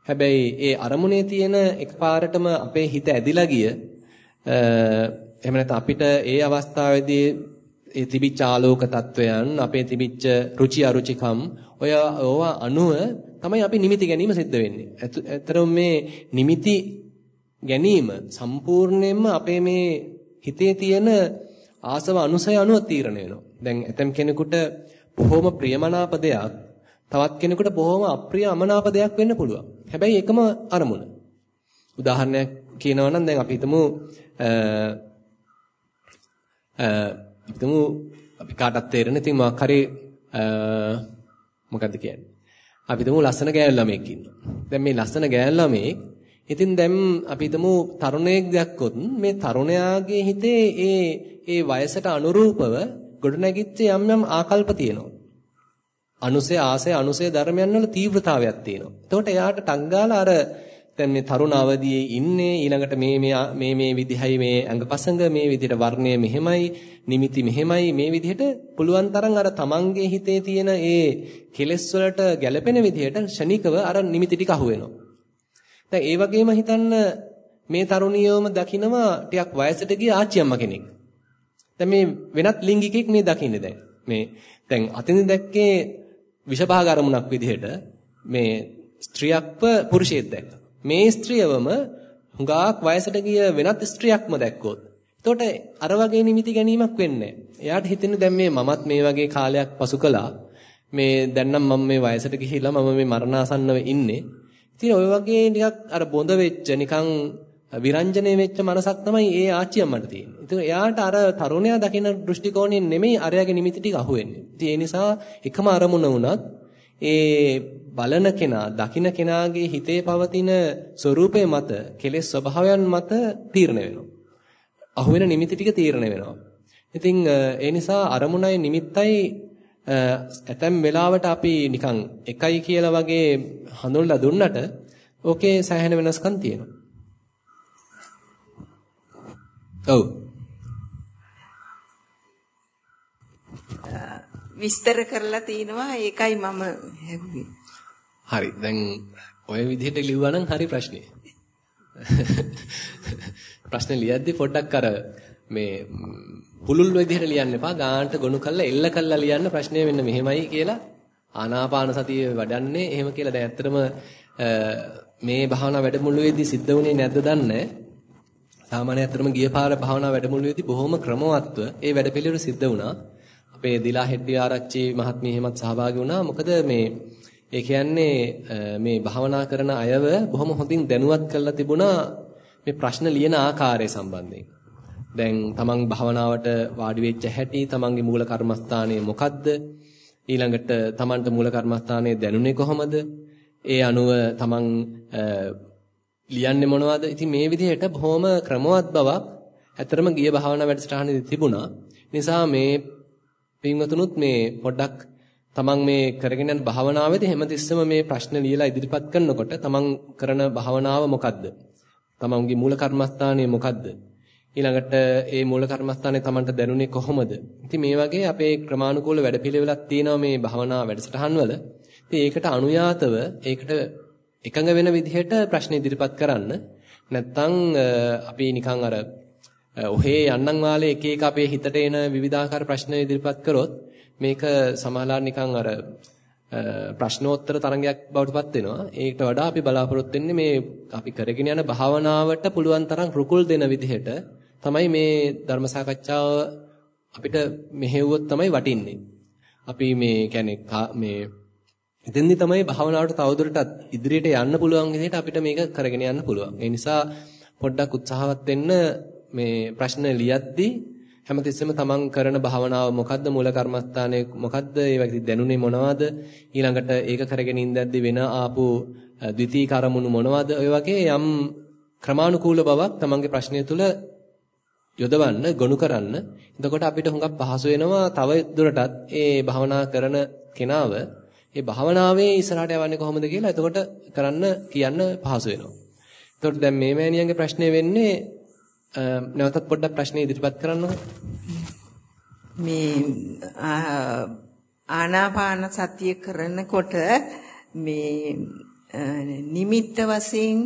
හැබැයි ඒ අරමුණේ තියෙන එකපාරටම අපේ හිත ඇදිලා ගිය එහෙම නැත්නම් අපිට ඒ අවස්ථාවේදී ඒ තිබිච්ච ආලෝක තත්වයන් අපේ තිබිච්ච රුචි අරුචිකම් ඔය ඕවා අනුව තමයි අපි නිමිති ගැනීම සිද්ධ වෙන්නේ. ඇත්තටම මේ නිමිති ගැනීම සම්පූර්ණයෙන්ම අපේ මේ හිතේ තියෙන ආසව අනුසය අනුව තීරණය වෙනවා. දැන් ඇතම් කෙනෙකුට බොහොම ප්‍රියමනාප දෙයක් තවත් කෙනෙකුට බොහොම අප්‍රිය අමනාප දෙයක් වෙන්න පුළුවන්. හැබැයි එකම අරමුණ. උදාහරණයක් කියනවා නම් දැන් අපි හිතමු හිතමු අපි කාටත් තේරෙන ඉතින් මොකක් හරි මොකද්ද කියන්නේ? අපි හිතමු ලස්සන ගෑනු ළමෙක් ඉන්නවා. දැන් මේ ලස්සන ගෑනු ළමෙක් ඉතින් දැන් අපි හිතමු තරුණයෙක් දැක්කොත් මේ තරුණයාගේ හිතේ ඒ ඒ වයසට අනුරූපව ගොඩනැගිච්ච යම් යම් ආකල්ප තියෙනවා. අනුසය ආසය අනුසය ධර්මයන් වල තීව්‍රතාවයක් තියෙනවා. එතකොට එයාට ටංගාල අර දැන් මේ තරුණ අවදියේ ඉන්නේ ඊළඟට මේ මේ මේ විදිහයි මේ අංගපසංග මේ විදිහට වර්ණය මෙහෙමයි නිමිති මෙහෙමයි මේ විදිහට පුළුවන් තරම් අර තමන්ගේ හිතේ තියෙන ඒ කෙලෙස් වලට ගැළපෙන විදිහට ෂණිකව අර නිමිති ටික අහුවෙනවා. දැන් ඒ වගේම හිතන්න මේ තරුණියවම දකිනවා ටිකක් වයසට ගිය ආච්චි අම්මා කෙනෙක්. දැන් මේ වෙනත් ලිංගිකෙක් මේ දකින්නේ දැන්. මේ දැන් අතින් දැක්කේ විෂභාග අරමුණක් විදිහට මේ ස්ත්‍රියක්ව පුරුෂයෙක් දැක්කා. මේ ස්ත්‍රියවම හුඟක් වයසට ගිය වෙනත් ස්ත්‍රියක්ම දැක්කොත් එතකොට අර වගේ නිමිති ගැනීමක් වෙන්නේ එයාට හිතෙන්නේ දැන් මේ මමත් මේ වගේ කාලයක් පසු කළා මේ දැන් නම් මම මේ වයසට ගිහිල්ලා මම මේ මරණාසන්නව ඉන්නේ ඉතින් ඔය වගේ ටිකක් අර බොඳ වෙච්ච නිකන් විරංජනේ වෙච්ච මනසක් තමයි ඒ ආච්චි අම්මට තියෙන්නේ. ඉතින් එයාට අර තරුණයා දකින දෘෂ්ටි කෝණයෙන් නෙමෙයි අරයාගේ නිමිති ටික අහුවෙන්නේ. ඉතින් ඒ නිසා එකම අරමුණ වුණත් ඒ බලන කෙනා, දකින කෙනාගේ හිතේ පවතින ස්වરૂපය මත, කෙලෙස් ස්වභාවයන් මත තීරණය වෙනවා. අහුවෙන නිමිති ටික තීරණය වෙනවා. ඉතින් ඒ නිසා අරමුණයි නිමිත්තයි ඇතැම් වෙලාවට අපි නිකන් එකයි කියලා වගේ හඳුන්ලා දුන්නට ඕකේ සෑහෙන වෙනස්කම් තියෙනවා. ඔව්. විස්තර කරලා තිනවා ඒකයි මම හැවුවේ. හරි. දැන් ඔය විදිහට ලිව්වා නම් හරි ප්‍රශ්නේ. ප්‍රශ්නේ ලියද්දි පොඩ්ඩක් අර මේ පුළුල් විදිහට ලියන්න එපා. ගානට ගොනු කරලා එල්ල කරලා ලියන්න ප්‍රශ්නේ වෙන්න මෙහෙමයි කියලා ආනාපාන සතිය වඩන්නේ එහෙම කියලා දැන් ඇත්තටම මේ භාවනා වැඩමුළුවේදී සිද්ධ වුණේ නැද්ද දන්නේ සාමාන්‍ය ඇත්තටම ගිය පාර භාවනා වැඩමුළුවේදී බොහොම ක්‍රමවත්ව ඒ වැඩපිළිවෙල සිද්ධ වුණා. අපේ දිලා හෙඩ්ඩි ආරච්චි මහත්මිය එහෙමත් සහභාගී වුණා. මොකද මේ ඒ කියන්නේ මේ භාවනා කරන අයව බොහොම හොඳින් දැනුවත් කරලා තිබුණා මේ ප්‍රශ්න ලියන ආකාරය සම්බන්ධයෙන්. දැන් තමන් භාවනාවට වාඩි වෙච්ච හැටි, තමන්ගේ මූල කර්මස්ථානය මොකද්ද? ඊළඟට තමන්ට මූල කර්මස්ථානය දැනුනේ කොහොමද? ඒ අනුව තමන් ලියන්නේ මොනවද? ඉතින් මේ විදිහට බොහොම ක්‍රමවත් බවක් ඇත්තරම ගිය භාවනා වැඩසටහනේදී තිබුණා. නිසා මේ පින්වතුනුත් මේ පොඩ්ඩක් තමන් මේ කරගෙන යන භාවනාවේදී හැමතිස්සෙම මේ ප්‍රශ්න ලියලා ඉදිරිපත් කරනකොට තමන් කරන භාවනාව මොකද්ද? තමන්ගේ මූල කර්මස්ථානය මොකද්ද? ඊළඟට ඒ මූල කර්මස්ථානේ තමන්ට දැනුනේ කොහොමද? ඉතින් මේ වගේ අපේ ක්‍රමානුකූල වැඩපිළිවෙලක් තියෙනවා මේ භාවනා වැඩසටහන් වල. ඉතින් ඒකට අනුයාතව ඒකට එකඟ වෙන විදිහට ප්‍රශ්න ඉදිරිපත් කරන්න. නැත්තම් අපි නිකන් අර ඔහේ යන්නම් වාලේ එක එක අපේ හිතට එන විවිධාකාර ප්‍රශ්න ඉදිරිපත් කරොත් මේක සමහරවල් නිකන් අර ප්‍රශ්නෝත්තර තරංගයක් බවට පත් වෙනවා. ඒකට වඩා අපි බලාපොරොත්තු වෙන්නේ මේ අපි කරගෙන යන භාවනාවට පුළුවන් තරම් රුකුල් දෙන විදිහට තමයි මේ ධර්ම සාකච්ඡාව අපිට මෙහෙව්වොත් තමයි වටින්නේ. අපි මේ කියන්නේ මේ එතෙන්දි තමයි භාවනාවට තවදුරටත් ඉදිරියට යන්න පුළුවන් විදිහට අපිට මේක කරගෙන යන්න පුළුවන්. ඒ නිසා පොඩ්ඩක් උත්සාහවත් වෙන්න මේ ප්‍රශ්න ලියද්දී හැමතිස්සෙම තමන් කරන භාවනාව මොකද්ද මූල කර්මස්ථානයේ මොකද්ද ඒ වගේ දැනුනේ මොනවද? ඊළඟට ඒක කරගෙන ඉඳද්දි වෙන ආපු ද්විතී කරමුණු මොනවද? ඔය වගේ යම් ක්‍රමානුකූල බවක් තමන්ගේ ප්‍රශ්නය තුළ යොදවන්න ගොනු කරන්න. එතකොට අපිට හුඟක් පහසු වෙනවා තව දුරටත් ඒ භාවනා කරන කෙනාව ඒ භාවනාවේ ඉස්සරහට යවන්නේ කොහොමද කියලා එතකොට කරන්න කියන්න පහසු වෙනවා. එතකොට දැන් මේ මෑණියන්ගේ ප්‍රශ්නේ වෙන්නේ නැවතත් පොඩ්ඩක් ප්‍රශ්නේ ඉදිරිපත් කරන්නකෝ. මේ ආනාපාන සතිය කරනකොට මේ නිමිත්ත වශයෙන්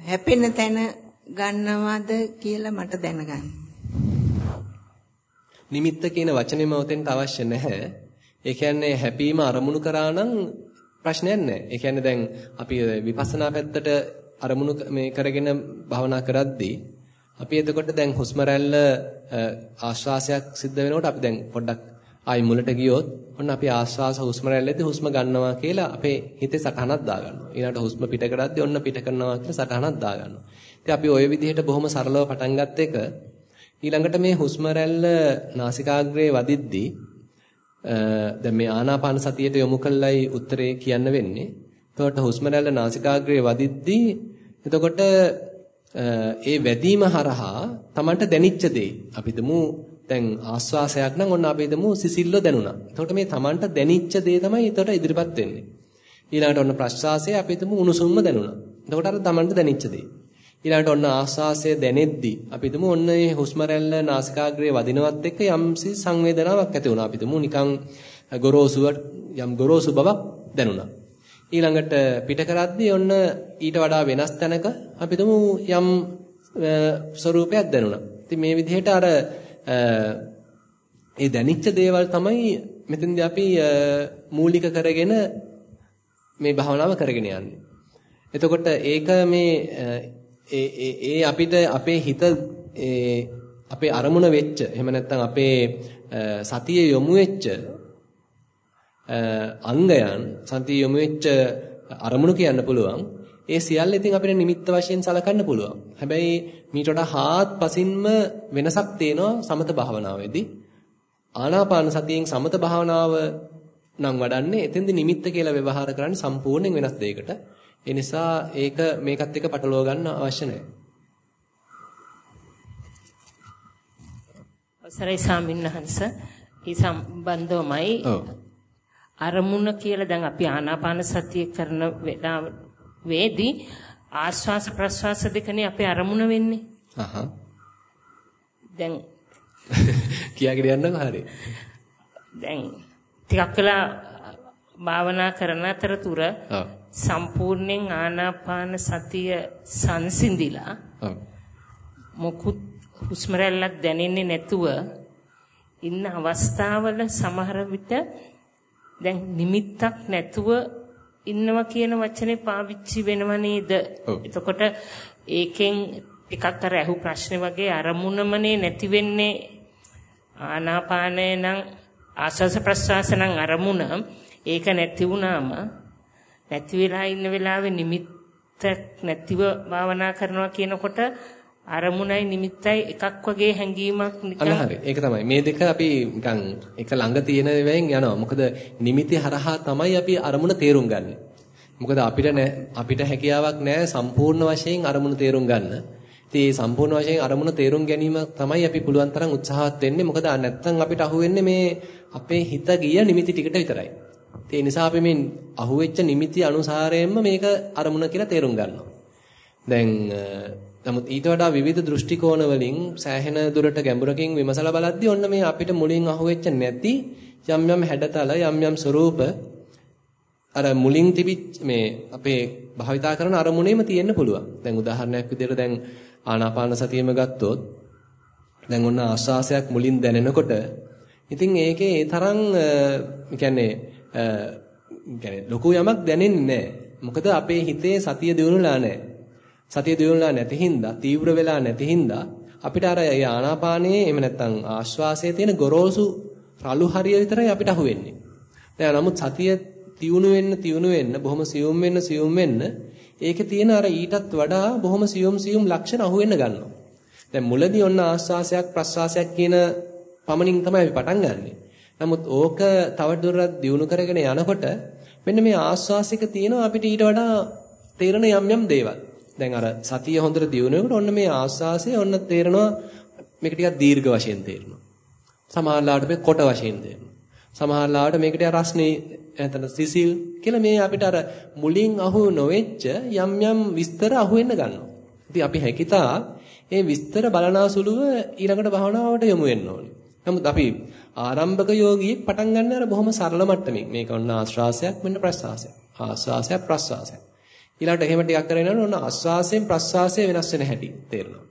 හැපෙන තැන ගන්නවද කියලා මට දැනගන්න. නිමිත්ත කියන වචනේම උතෙන්ට අවශ්‍ය නැහැ. ඒ කියන්නේ හැපීම අරමුණු කරා නම් ප්‍රශ්නයක් නැහැ. ඒ කියන්නේ දැන් අපි විපස්සනා පැත්තට අරමුණු මේ කරගෙන භවනා කරද්දී අපි එතකොට දැන් හුස්ම රැල්ල ආශ්වාසයක් සිද්ධ වෙනකොට අපි දැන් පොඩ්ඩක් ආයි මුලට ගියොත් ඔන්න අපි ආශ්වාස හුස්ම රැල්ලේදී හුස්ම ගන්නවා කියලා අපේ හිතේ සටහනක් දාගන්නවා. ඊළඟට හුස්ම පිට කරද්දී ඔන්න පිට කරනවා කියලා සටහනක් දාගන්නවා. ඉතින් අපි ওই විදිහට බොහොම සරලව පටන් ගත්ත එක ඊළඟට මේ හුස්ම රැල්ල නාසිකාග්‍රේ වදිද්දී දැන් මේ ආනාපාන සතියට යොමු කළයි උත්තරේ කියන්න වෙන්නේ. එතකොට හුස්ම රැල්ල නාසිකාග්‍රේ වදිද්දී එතකොට ඒ වැදීම හරහා Tamanට දැනිච්ච දේ අපි දමු දැන් ආස්වාසයක් නම් ඔන්න අපි දමු සිසිල්ල දැනුණා. එතකොට මේ Tamanට දැනිච්ච දේ තමයි එතකොට ඉදිරිපත් වෙන්නේ. ඊළඟට ඔන්න ප්‍රශ්වාසය අපි දමු උණුසුම්ම දැනුණා. එතකොට අර Tamanට දැනිච්ච දේ. ඊළඟට ඔන්න ආස්වාසය දැනෙද්දි අපි තුමු ඔන්න මේ හුස්ම රැල්ල නාසිකාග්‍රේ වදිනවත් එක්ක යම්සි සංවේදනාවක් ඇති වුණා. අපි තුමු නිකන් ගොරෝසුව යම් ගොරෝසු බවක් දැනුණා. ඊළඟට පිට කරද්දී ඔන්න ඊට වඩා වෙනස් තැනක අපි තුමු යම් ස්වરૂපයක් දැනුණා. ඉතින් මේ විදිහට අර ඒ දැනිච්ච දේවල් තමයි මෙතෙන්දී අපි මූලික කරගෙන මේ භාවනාව කරගෙන යන්නේ. එතකොට ඒක මේ ඒ ඒ අපිට අපේ හිත අපේ අරමුණ වෙච්ච එහෙම නැත්නම් අපේ සතිය යොමු වෙච්ච අංගයන් සතිය යොමු වෙච්ච අරමුණු කියන්න පුළුවන්. ඒ සියල්ල ඉතින් අපිට නිමිත්ත වශයෙන් සලකන්න පුළුවන්. හැබැයි මීට වඩා හාත්පසින්ම වෙනසක් තියෙනවා සමත භාවනාවේදී. ආනාපාන සතියෙන් සමත භාවනාව නම් වඩන්නේ එතෙන්ද නිමිත්ත කියලා ව්‍යවහාර කරන්නේ සම්පූර්ණයෙන් වෙනස් දෙයකට. ඒ නිසා ඒක මේකත් එක්ක පටලවා ගන්න අවශ්‍ය නැහැ. අවසරයි ස්වාමින්වහන්ස ඒ සම්බන්ධවමයි අරමුණ කියලා දැන් අපි ආනාපාන සතිය කරන වේදී ආශ්වාස ප්‍රශ්වාස දෙකනේ අපේ අරමුණ වෙන්නේ. අහහ. දැන් කියාගෙන යන්නකෝ හරිය. දැන් ටිකක් වෙලා භාවනා කරන අතරතුර සම්පූර්ණයෙන් ආනාපාන සතිය සංසිඳිලා මොකුත් හුස්ම රැල්ලක් දැනෙන්නේ නැතුව ඉන්න අවස්ථාවල සමහර විට දැන් නිමිත්තක් නැතුව ඉන්නවා කියන වචනේ පාවිච්චි වෙනව නේද? එතකොට ඒකෙන් ටිකක් අර ඇහු ප්‍රශ්නේ වගේ අරමුණමනේ නැති වෙන්නේ. ආනාපානය නම් ආස්වාස ප්‍රස්වාස නම් අරමුණ. ඒක නැති වුණාම නැති වෙලා ඉන්න වෙලාවේ නිමිත්තක් නැතිව භාවනා කරනවා කියනකොට අරමුණයි නිමිත්තයි එකක් වගේ හැඟීමක් නිකන් අන්න හරි. ඒක තමයි. මේ දෙක අපි නිකන් එක ළඟ තියෙන වෙලෙන් යනවා. මොකද නිමිති හරහා තමයි අපි අරමුණ තේරුම් ගන්න. මොකද අපිට අපිට හැකියාවක් නැහැ සම්පූර්ණ වශයෙන් අරමුණ තේරුම් ගන්න. ඉතින් මේ සම්පූර්ණ වශයෙන් අරමුණ තේරුම් ගැනීම තමයි අපි පුළුවන් තරම් උත්සාහවත් වෙන්නේ. මොකද නැත්තම් අපිට අහුවෙන්නේ මේ අපේ හිත ගිය නිමිති ටිකට විතරයි. ඒ නිසා අපි මේ අහුවෙච්ච නිමිති අනුසාරයෙන්ම මේක අරමුණ කියලා තේරුම් ගන්නවා. දැන් නමුත් ඊට වඩා විවිධ දෘෂ්ටි කෝණ වලින් සෑහෙන දුරට ගැඹුරකින් විමසලා බලද්දී ඔන්න මේ අපිට මුලින් අහුවෙච්ච නැති යම් යම් හැඩතල යම් යම් ස්වરૂප අර මුලින් තිබිච්ච මේ අපේ භාවිතා කරන අරමුණේම තියෙන්න පුළුවන්. දැන් උදාහරණයක් විදිහට දැන් ආනාපාන සතියෙම ගත්තොත් දැන් ඔන්න ආස්වාසයක් මුලින් දැනෙනකොට ඉතින් ඒකේ ඒ තරම් කියන්නේ කියන්නේ ලොකු යමක් දැනෙන්නේ නැහැ. මොකද අපේ හිතේ සතිය දියුණුලා නැහැ. සතිය දියුණුලා නැති හින්දා තීව්‍ර වෙලා නැති හින්දා අපිට අර ඒ ආනාපානයේ එහෙම නැත්නම් ආශ්වාසයේ තියෙන ගොරෝසු රළු හරිය විතරයි අපිට අහුවෙන්නේ. දැන් නමුත් සතිය තියුණු වෙන්න තියුණු වෙන්න බොහොම සියුම් වෙන්න සියුම් වෙන්න ඒකේ තියෙන අර ඊටත් වඩා බොහොම සියුම් සියුම් ලක්ෂණ අහුවෙන්න ගන්නවා. දැන් මුලදී ඔන්න ආස්වාසයක් ප්‍රස්වාසයක් කියන පමණින් තමයි අපි පටන් ගන්නෙ. නමුත් ඕක තවදුරටත් දියුණු කරගෙන යනකොට මෙන්න මේ ආස්වාසික තියෙනවා අපිට ඊට වඩා තේරෙන යම් යම් දේවල්. දැන් අර සතිය හොඳට දියුණු වෙනකොට ඔන්න මේ ආස්වාසය ඔන්න තේරෙනවා මේක ටිකක් දීර්ඝ වශයෙන් තේරෙනවා. සමහරලාට මේ කොට වශයෙන් තේරෙනවා. සමහරලාට මේකට රස්නේ නැත්නම් සිසිල් කියලා මේ අපිට අර මුලින් අහු නොවෙච්ච යම් යම් විස්තර අහු වෙන්න ගන්නවා. ඉතින් අපි හැකිතා මේ විස්තර බලනාසුලුව ඊළඟට භාවනාවට යොමු වෙන්න ඕනේ. නමුත් අපි ආරම්භක යෝගියෙක් පටන් ගන්න අර බොහොම සරල මට්ටමින් මේක ඔන්න ආශ්වාසයක් මෙන්න ප්‍රශ්වාසයක්. ආශ්වාසයක් ප්‍රශ්වාසයක්. ඊළඟට එහෙම ටිකක් කරගෙන යනකොට ඔන්න ආශ්වාසයෙන් ප්‍රශ්වාසය වෙනස් වෙන හැටි තේරෙනවා.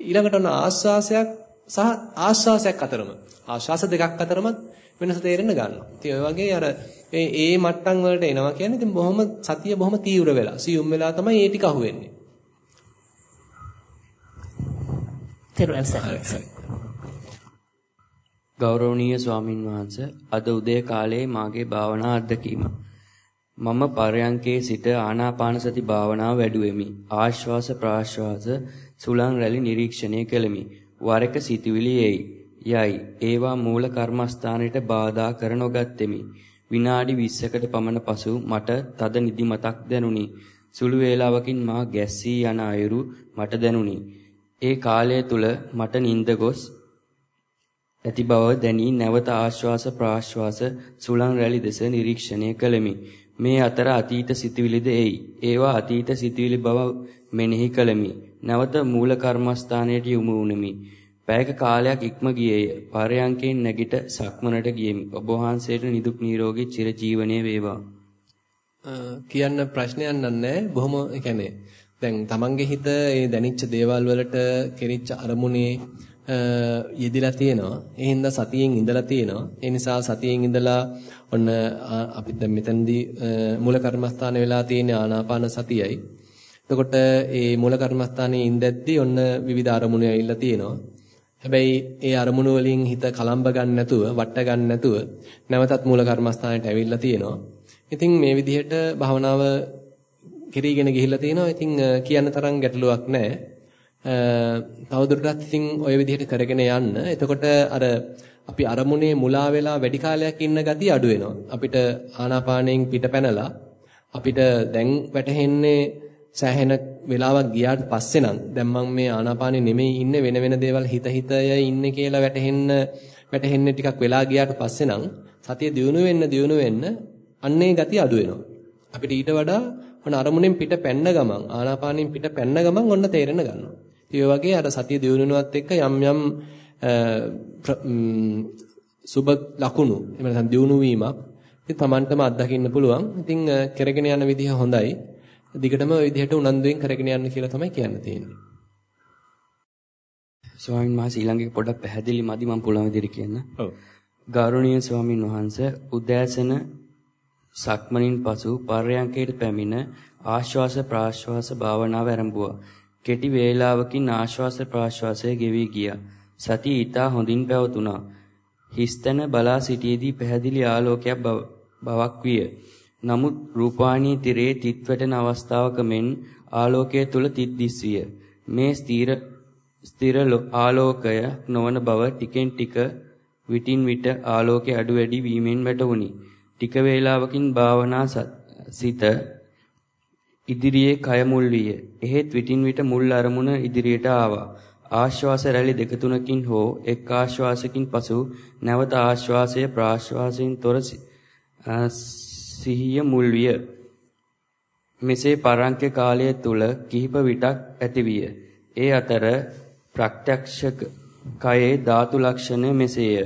ඊළඟට ඔන්න ආශ්වාසයක් සහ ආශ්වාසයක් අතරම ආශ්වාස දෙකක් අතරම වෙනස තේරෙන්න ගන්නවා. ඉතින් ඔය වගේ අර ඒ ඒ මට්ටම් වලට එනවා කියන්නේ ඉතින් බොහොම සතිය බොහොම තීව්‍ර වෙලා සියුම් වෙලා තමයි ඒ ටික අහුවෙන්නේ. තෙරුවන් සරණයි. ගෞරවනීය ස්වාමින් වහන්සේ අද උදේ කාලයේ මාගේ භාවනා අත්දැකීම මම පරයන්කේ සිට ආනාපාන සති භාවනාව වැඩුවෙමි ආශ්වාස ප්‍රාශ්වාස සුලං රැලි නිරීක්ෂණය කෙලෙමි වර එක සිතුවිලි එයි යයි ඒවා මූල කර්මස්ථානයට බාධා කර නොගත්ෙමි. විනාඩි 20කට පමණ පසු මට තද නිදිමතක් දැනුනි. සුළු වේලාවකින් මා ගැස්සී යන අයුරු මට දැනුනි. ඒ කාලය තුල මට නිින්ද ගොස් ඇති බව දැනී නැවත ආශ්වාස ප්‍රාශ්වාස සුළං රැලි දෙස නිරීක්ෂණය කළෙමි. මේ අතර අතීත සිතුවිලිද එයි. ඒවා අතීත සිතුවිලි බව මෙනෙහි කළෙමි. නැවත මූල කර්මස්ථානයට යොමු වුනිමි. පැයක කාලයක් ඉක්ම ගියේය. පරයන්කෙන් නැගිට සක්මනට ගියෙමි. ඔබ වහන්සේට නිදුක් නිරෝගී චිරජීවනයේ වේවා. කියන්න ප්‍රශ්නයක් නැහැ. බොහොම ඒ කියන්නේ දැන් තමන්ගේ හිත ඒ දැනිච්ච දේවල් වලට කෙරිච්ච අරමුණේ යෙදිලා තියෙනවා. ඒ හින්දා සතියෙන් ඉඳලා තියෙනවා. ඒ නිසා සතියෙන් ඉඳලා ඔන්න අපි දැන් මෙතනදී මූල කර්මස්ථාන වෙලා තියෙන ආනාපාන සතියයි. එතකොට ඒ මූල කර්මස්ථානයේ ඉඳද්දී ඔන්න විවිධ අරමුණු ඇවිල්ලා තියෙනවා. හැබැයි ඒ අරමුණු වලින් හිත කලම්බ ගන්න නැතුව, වට ගන්න නැතුව නැවතත් මූල කර්මස්ථානයට ඇවිල්ලා තියෙනවා. ඉතින් මේ විදිහට භවනාව කෙරීගෙන ගිහිල්ලා තියෙනවා. ඉතින් කියන්න තරම් ගැටලුවක් නැහැ. තවදුරටත් ඉතින් ওই විදිහට කරගෙන යන්න. එතකොට අර අපි අරමුණේ මුලා වෙලා වැඩි කාලයක් ඉන්න ගතිය අඩු වෙනවා. අපිට ආනාපානයෙන් පිට පැනලා අපිට දැන් වැටහෙන්නේ සෑහෙන වෙලාවක් ගියාට පස්සේ නම් දැන් මම මේ ආනාපානෙ නෙමෙයි ඉන්නේ වෙන වෙන දේවල් හිත හිතය ඉන්නේ කියලා වැටහෙන්න වැටහෙන්නේ ටිකක් වෙලා ගියාට පස්සේ නම් සතිය දියුණු වෙන්න දියුණු වෙන්න අන්නේ ගතිය අඩු වෙනවා. අපිට ඊට වඩා ඔන්න අරමුණෙන් පිට පැන්න ගමන් ආනාපානෙන් පිට පැන්න ගමන් ඔන්න තේරෙන ගන්නවා. ඒ වගේ අර සතිය දියුණුවනවත් එක්ක යම් යම් සුබ ලකුණු එහෙම නැත්නම් දියුණු වීමක් ඉතින් Tamanටම අත්දකින්න පුළුවන්. ඉතින් කරගෙන යන විදිහ හොඳයි. දිගටම ওই විදිහට උනන්දුවෙන් කරගෙන යන්න කියලා තමයි කියන්න තියෙන්නේ. ස්වාමීන් වහන්සේ ඊළඟට පොඩ්ඩක් පැහැදිලි මදි මම පුළුවන් විදිහට කියන්න. ඔව්. ගෞරවනීය ස්වාමීන් වහන්සේ උදෑසන සක්මනින් පසු පර්යංකයට පැමිණ ආශ්වාස ප්‍රාශ්වාස භාවනාව ආරම්භුවා. කෙටි වේලාවකින් ආශ්වාස ප්‍රාශ්වාසය ගෙවි ගියා. සතිය ඊතා හොඳින් පැවතුණා. හිස්තන බලා සිටියේදී පැහැදිලි ආලෝකයක් බවක් විය. නමුත් රූපාණී තිරේ තිත් වැටෙන අවස්ථාවක මෙන් ආලෝකයේ තුල තිත් දිස්විය. මේ ස්ථීර ස්ථිර ආලෝකය නොවන බව ටිකෙන් ටික විටින් විට ආලෝකයේ අඩු වැඩි වීමෙන් වැටහුණි. ටික වේලාවකින් භාවනා සිත ඉදිරියේ කය මුල් විය. එහෙත් විටින් විට මුල් අරමුණ ඉදිරියට ආවා. ආශ්වාස රැලි දෙක තුනකින් හෝ එක් ආශ්වාසකින් පසු නැවත ආශ්වාසය ප්‍රාශ්වාසයෙන් තොර සිහිය මුල් විය. මෙසේ පරංක කාලය තුල කිහිප විටක් ඇතිවිය. ඒ අතර ප්‍රත්‍යක්ෂක කයේ ධාතු ලක්ෂණ මෙසේය.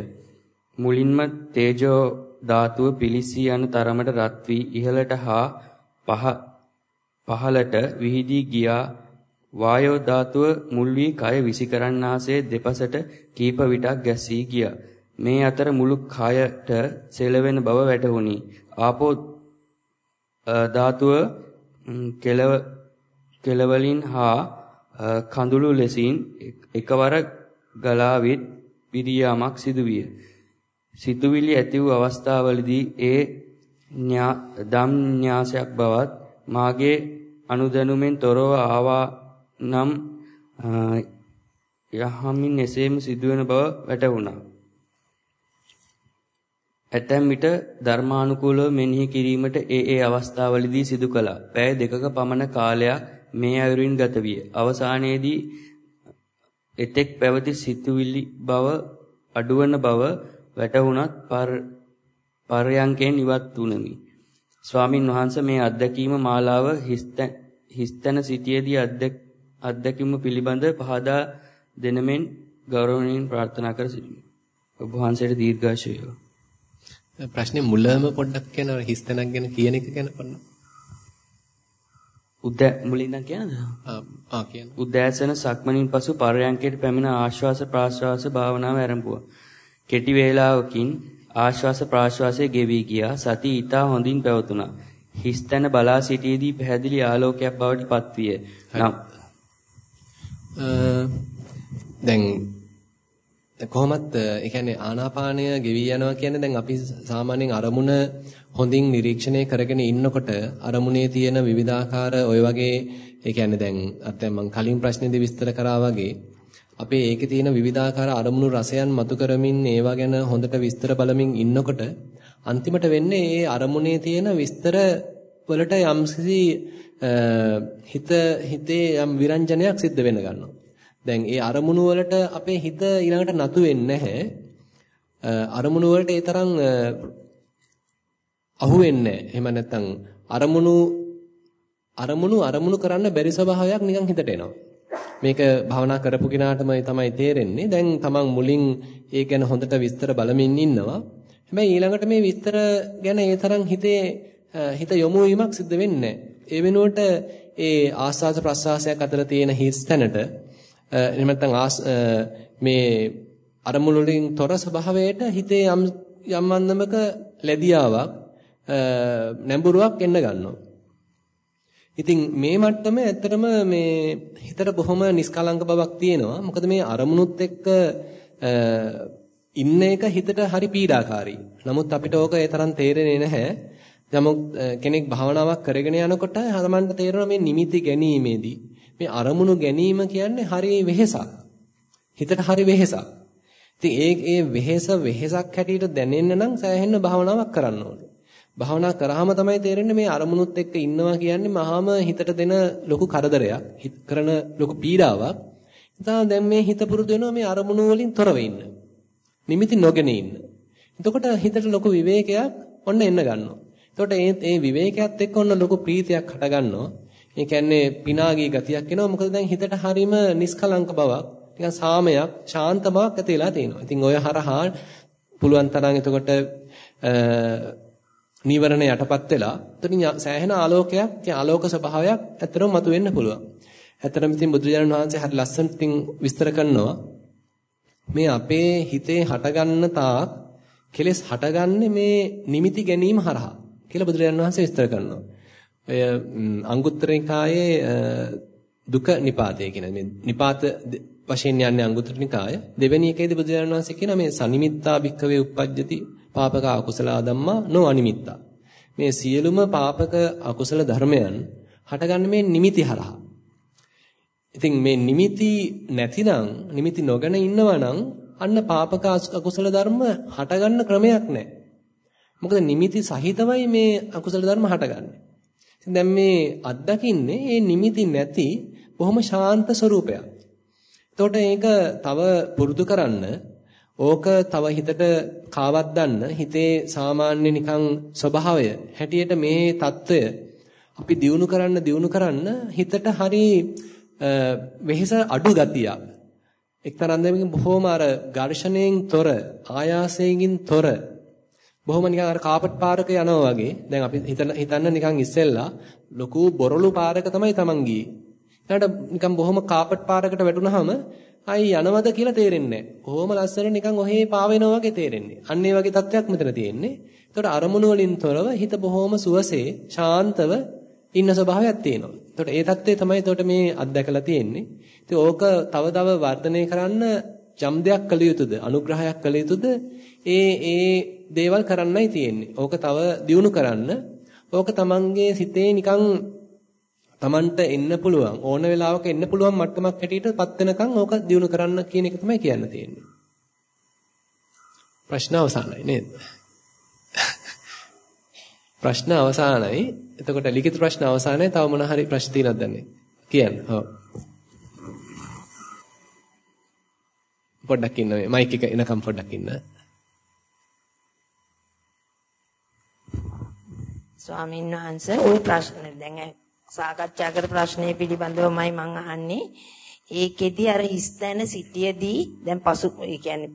මුලින්ම තේජෝ ධාතුව පිලිසී යන තරමට රත් වී ඉහළට හා පහ පහළට විහිදී ගියා වායෝ ධාතුව මුල් වී කය විසිකරන්නාසේ දෙපසට කීප විටක් ගැසී ගියා. මේ අතර මුළු කයට සෙලවෙන බව වැටහුණි. ආපෝ ධාතුව කෙලව කෙලවලින් හා කඳුළු ලෙසින් එකවර ගලා විත් පිරියාමක් සිදුවිය. සිතුවිලි ඇති වූ අවස්ථාවලදී ඒ දම් න්‍යාසයක් බවත් මාගේ අනුදැනුමෙන් තොරව ආවා නම් යහමින් එසේම සිදුවෙන බව වැටහුණා. ඇතැම් විට ධර්මානුකූලව මෙනෙහි කිරීමට ඒ ඒ අවස්ථාවලදී සිදු කළා. පැය දෙකක පමණ කාලයක් මේ අයුරින් ගත විය. අවසානයේදී එතෙක් පැවති සිතුවිලි බව අඩුවන බව වැටහුණත් පරයන්කෙන් ඉවත් වුනමි. ස්වාමින් වහන්සේ මේ අත්දැකීම මාලාව හිස්තන සිටියේදී අත්දැකීම පිළිබඳ පහදා දෙනමෙන් ගෞරවණීය ප්‍රාර්ථනා කර සිටිමි. ඔබ වහන්සේට දීර්ඝාෂය වේවා. ප්‍රශ්නේ මුලම පොඩ්ඩක් කියනවා හිස්තනක් ගැන කියන එක ගැන පොඩ්ඩක්. උද්ද මුලින්ම කියනද? ආ කියන්න. උද්දෑසන සක්මණින් පසු පරයන්කයට පැමිණ ආශ්වාස ප්‍රාශ්වාස භාවනාව ආරම්භුවා. කෙටි වේලාවකින් ආශ්වාස ප්‍රාශ්වාසයේ ගෙවි ගියා. සති ඊතා හොඳින් පැවතුණා. හිස්තන බලා සිටියේදී පැහැදිලි ආලෝකයක් බවට පත්විය. නම් දැන් කොහොමත් ඒ කියන්නේ ආනාපානය ගෙවි යනවා කියන්නේ දැන් අපි සාමාන්‍යයෙන් අරමුණ හොඳින් නිරීක්ෂණය කරගෙන ඉන්නකොට අරමුණේ තියෙන විවිධාකාර ඔය වගේ ඒ කියන්නේ දැන් අත්‍යවශ්‍ය මම කලින් ප්‍රශ්නේදී විස්තර කරා වගේ අපේ ඒකේ තියෙන විවිධාකාර අරමුණු රසයන් මතු කරමින් ඒවා ගැන හොඳට විස්තර බලමින් ඉන්නකොට අන්තිමට වෙන්නේ ඒ අරමුණේ තියෙන විස්තර වලට යම්කිසි හිත හිතේ යම් විරංජනයක් සිද්ධ වෙන්න ගන්නවා. දැන් ඒ අරමුණු වලට අපේ හිත ඊළඟට නතු වෙන්නේ නැහැ. අරමුණු වලට ඒ තරම් අහු වෙන්නේ නැහැ. එහෙම නැත්නම් අරමුණු අරමුණු අරමුණු කරන්න බැරි ස්වභාවයක් නිකන් හිතට එනවා. මේක භවනා කරපු කෙනාටම තමයි තේරෙන්නේ. දැන් තමන් මුලින් ඒ ගැන හොඳට විස්තර බලමින් ඉන්නවා. හැබැයි ඊළඟට මේ විස්තර ගැන ඒ තරම් හිතේ හිත යොමු වීමක් සිද්ධ වෙන්නේ ඒ වෙනුවට ඒ ආස්වාද ප්‍රසආසයක් අතර තියෙන හිස් තැනට එහෙම නැත්නම් මේ අරමුණු වලින් තොර ස්වභාවයට හිතේ යම් යම් අන්දමක ලැබියාවක් නැඹුරුවක් එන්න ගන්නවා. ඉතින් මේ මට්ටම ඇත්තටම මේ හිතට බොහොම නිස්කලංක බවක් තියෙනවා. මොකද මේ අරමුණුත් එක්ක ඉන්න එක හිතට හරි පීඩාකාරී. නමුත් අපිට ඕක ඒ තරම් තේරෙන්නේ නැහැ. නමුත් කෙනෙක් භාවනාවක් කරගෙන යනකොට හරමන්ට තේරෙනවා මේ නිමිති ගැනීමේදී මේ අරමුණු ගැනීම කියන්නේ හරි වෙහෙසක්. හිතට හරි වෙහෙසක්. ඉතින් ඒ ඒ වෙහෙස වෙහෙසක් හැටියට දැනෙන්න නම් සෑහෙන භාවනාවක් කරන්න ඕනේ. භාවනා කරාම තමයි තේරෙන්නේ මේ අරමුණුත් එක්ක ඉන්නවා කියන්නේ මහාම හිතට දෙන ලොකු කරදරයක්, හිත කරන ලොකු පීඩාවක්. ඉතින් දැන් මේ හිත පුරුදු වෙනවා මේ අරමුණු වලින් තොරව ඉන්න. නිමිති නොගෙන ඉන්න. එතකොට හිතට ලොකු විවේකයක් ඔන්න එන්න ගන්නවා. එතකොට මේ මේ විවේකයත් එක්ක ඔන්න ලොකු ප්‍රීතියක් හට ගන්නවා. ඒ කියන්නේ පිනාගී ගතියක් එනවා. මොකද දැන් හිතට හරීම නිස්කලංක බවක්, නිකන් සාමයක්, ශාන්ත බවක් ඇති වෙලා තියෙනවා. ඉතින් ඔය හරහා පුළුවන් තරම් එතකොට නීවරණ යටපත් වෙලා එතනින් සෑහෙන ආලෝකයක්, ඒ ආලෝක ස්වභාවයක් ඇත්තටම මතුවෙන්න පුළුවන්. ඇත්තටම ඉතින් බුදුරජාණන් වහන්සේ හරි ලස්සනට ඉතින් විස්තර කරනවා මේ අපේ හිතේ හටගන්න තාක් කෙලෙස් හටගන්නේ මේ නිමිති ගැනීම හරහා කියලා බුදුරජාණන් වහන්සේ විස්තර කරනවා. ඔය අංගුත්තර නිකායේ දුක නිපාතය කියන මේ නිපාත වශයෙන් යන්නේ අංගුත්තර නිකාය. දෙවෙනි එකේදී බුදුරජාණන් වහන්සේ කියන මේ සනිමිත්තා භික්කවේ uppajjati පාපක අකුසල ධම්මා නො අනිමිත්තා. මේ සියලුම පාපක අකුසල ධර්මයන් හටගන්නේ මේ නිමිති හරහා. ඉතින් මේ නිමිති නැතිනම් නිමිති නොගෙන ඉන්නවා නම් අන්න පාපක අකුසල ධර්ම හටගන්න ක්‍රමයක් නැහැ. මොකද නිමිති සහිතවයි මේ අකුසල ධර්ම හටගන්නේ. ඉතින් දැන් මේ අත්දකින්නේ මේ නිමිති නැති බොහොම ශාන්ත ස්වરૂපයක්. එතකොට ඒක තව පුරුදු කරන්න ඕක තව හිතට කාවත් දන්න හිතේ සාමාන්‍ය නිකන් ස්වභාවය හැටියට මේ తত্ত্বය අපි දියුණු කරන්න දියුණු කරන්න හිතට හරි වෙහෙස අඩු ගතියක්. එක්තරම් දෙයකින් බොහොම අර ඝර්ෂණයෙන් තොර ආයාසයෙන් තොර බොහොම නිකන් අර කාපට් පාරක යනවා වගේ. දැන් අපි හිතන්න නිකන් ඉස්සෙල්ලා ලොකු බොරළු පාරක තමයි Taman ගියේ ඊට නිකන් බොහොම කාපට් පාරකට වැටුනහම ආයි යනවද කියලා තේරෙන්නේ නැහැ. කොහොම ලස්සන නිකන් ඔහේ පාවෙනවා වගේ තේරෙන්නේ. අන්න ඒ වගේ තත්ත්වයක් මෙතන තියෙන්නේ. ඒතකොට අරමුණු වලින් තොරව හිත බොහොම සුවසේ ශාන්තව ඉන්න ස්වභාවයක් තියෙනවා. ඒතකොට ඒ தත්ත්වය තමයි ඒතකොට මේ අත්දැකලා තියෙන්නේ. ඉතින් ඕක තව තව වර්ධනය කරන්න යම් දෙයක් කළ යුතුද? අනුග්‍රහයක් කළ යුතුද? ඒ ඒ දේවල් කරන්නයි තියෙන්නේ. ඕක තව දියුණු කරන්න. ඕක තමන්ගේ සිතේ නිකන් Tamanට එන්න පුළුවන් ඕන වෙලාවක එන්න පුළුවන් මට්ටමක් හැටියටපත් වෙනකන් ඕක දිනු කරන්න කියන එක තමයි කියන්න තියෙන්නේ. ප්‍රශ්න අවසానයි නේද? ප්‍රශ්න අවසానයි. එතකොට ලිඛිත ප්‍රශ්න අවසానයි. තව මොන හරි ප්‍රශ්න තියෙනවද දන්නේ? කියන්න. ඔව්. පොඩ්ඩක් ඉන්න මේ මයික් එක එනකම් පොඩ්ඩක් ඉන්න. ස්වාමීන් වහන්සේ ওই ප්‍රශ්න දැන් සාකච්ඡා කර ප්‍රශ්නය පිළිබඳවමයි මම අහන්නේ. ඒකෙදි අර හිස්තැන සිටියේදී දැන් පසු ඒ කියන්නේ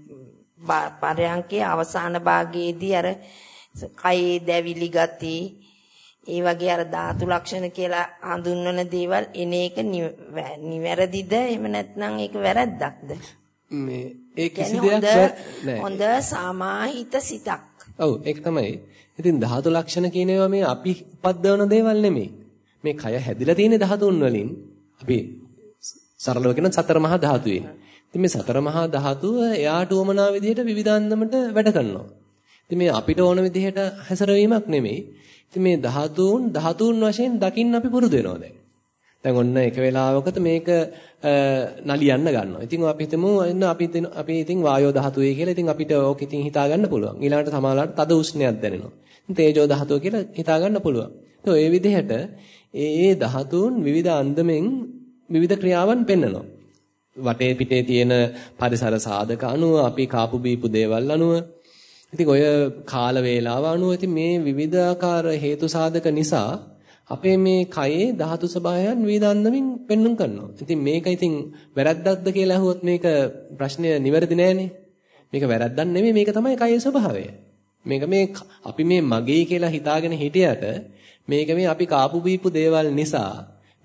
පරයන්කේ අවසාන භාගයේදී අර කයේ දැවිලි ගති ඒ වගේ අර ධාතු ලක්ෂණ කියලා හඳුන්වන දේවල් එන එක නිවැරදිද? එහෙම නැත්නම් ඒක වැරද්දක්ද? මේ ඒ කිසි දෙයක් හොඳ සමාහිත සිතක්. ඔව් ඒක තමයි. ඉතින් ධාතු ලක්ෂණ කියන ඒවා මේ අපි උපද්දවන දේවල් නෙමෙයි මේ කය හැදිලා තියෙන ධාතුන් වලින් අපි සරලව කියන සතර මහා ධාතුවේ. ඉතින් මේ සතර මහා ධාතුව එයාට උවමනා විදිහට විවිධාන්දමට වැඩ කරනවා. ඉතින් මේ අපිට ඕන විදිහට හැසිරවීමක් නෙමෙයි. ඉතින් මේ ධාතුන් ධාතුන් වශයෙන් දකින්න අපි පුරුදු වෙනවා දැන්. දැන් ඔන්න එක වෙලාවකට මේක නලියන්න ගන්නවා. ඉතින් අපි හිතමු එන්න අපි අපි ඉතින් වායෝ ධාතුවේ කියලා ඉතින් අපිට ඕක ඉතින් හිතා ගන්න පුළුවන්. ඊළඟට සමාලාවට තද උෂ්ණයක් දැනෙනවා. තේජෝ ධාතුව කියලා හිතා ගන්න පුළුවන්. ඒ ඔය විදිහට ඒ ඒ ධාතුන් විවිධ අන්දමෙන් විවිධ ක්‍රියාවන් පෙන්වනවා. වටේ පිටේ තියෙන පරිසර සාධක අනුව අපි කාපු බීපු දේවල් අනුව ඉතින් ඔය කාල වේලාව අනුව ඉතින් මේ විවිධාකාර හේතු සාධක නිසා අපේ මේ කයේ ධාතු ස්වභාවයන් විවිධ අන්දමින් පෙන්눔 කරනවා. ඉතින් මේක ඉතින් වැරද්දක්ද කියලා අහුවොත් මේක ප්‍රශ්නය නිවැරදි නෑනේ. මේක වැරද්දක් නෙමෙයි මේක තමයි කයේ ස්වභාවය. මේක මේ අපි මේ මගේ කියලා හිතාගෙන හිටියට මේක මේ අපි කාපු බීපු දේවල් නිසා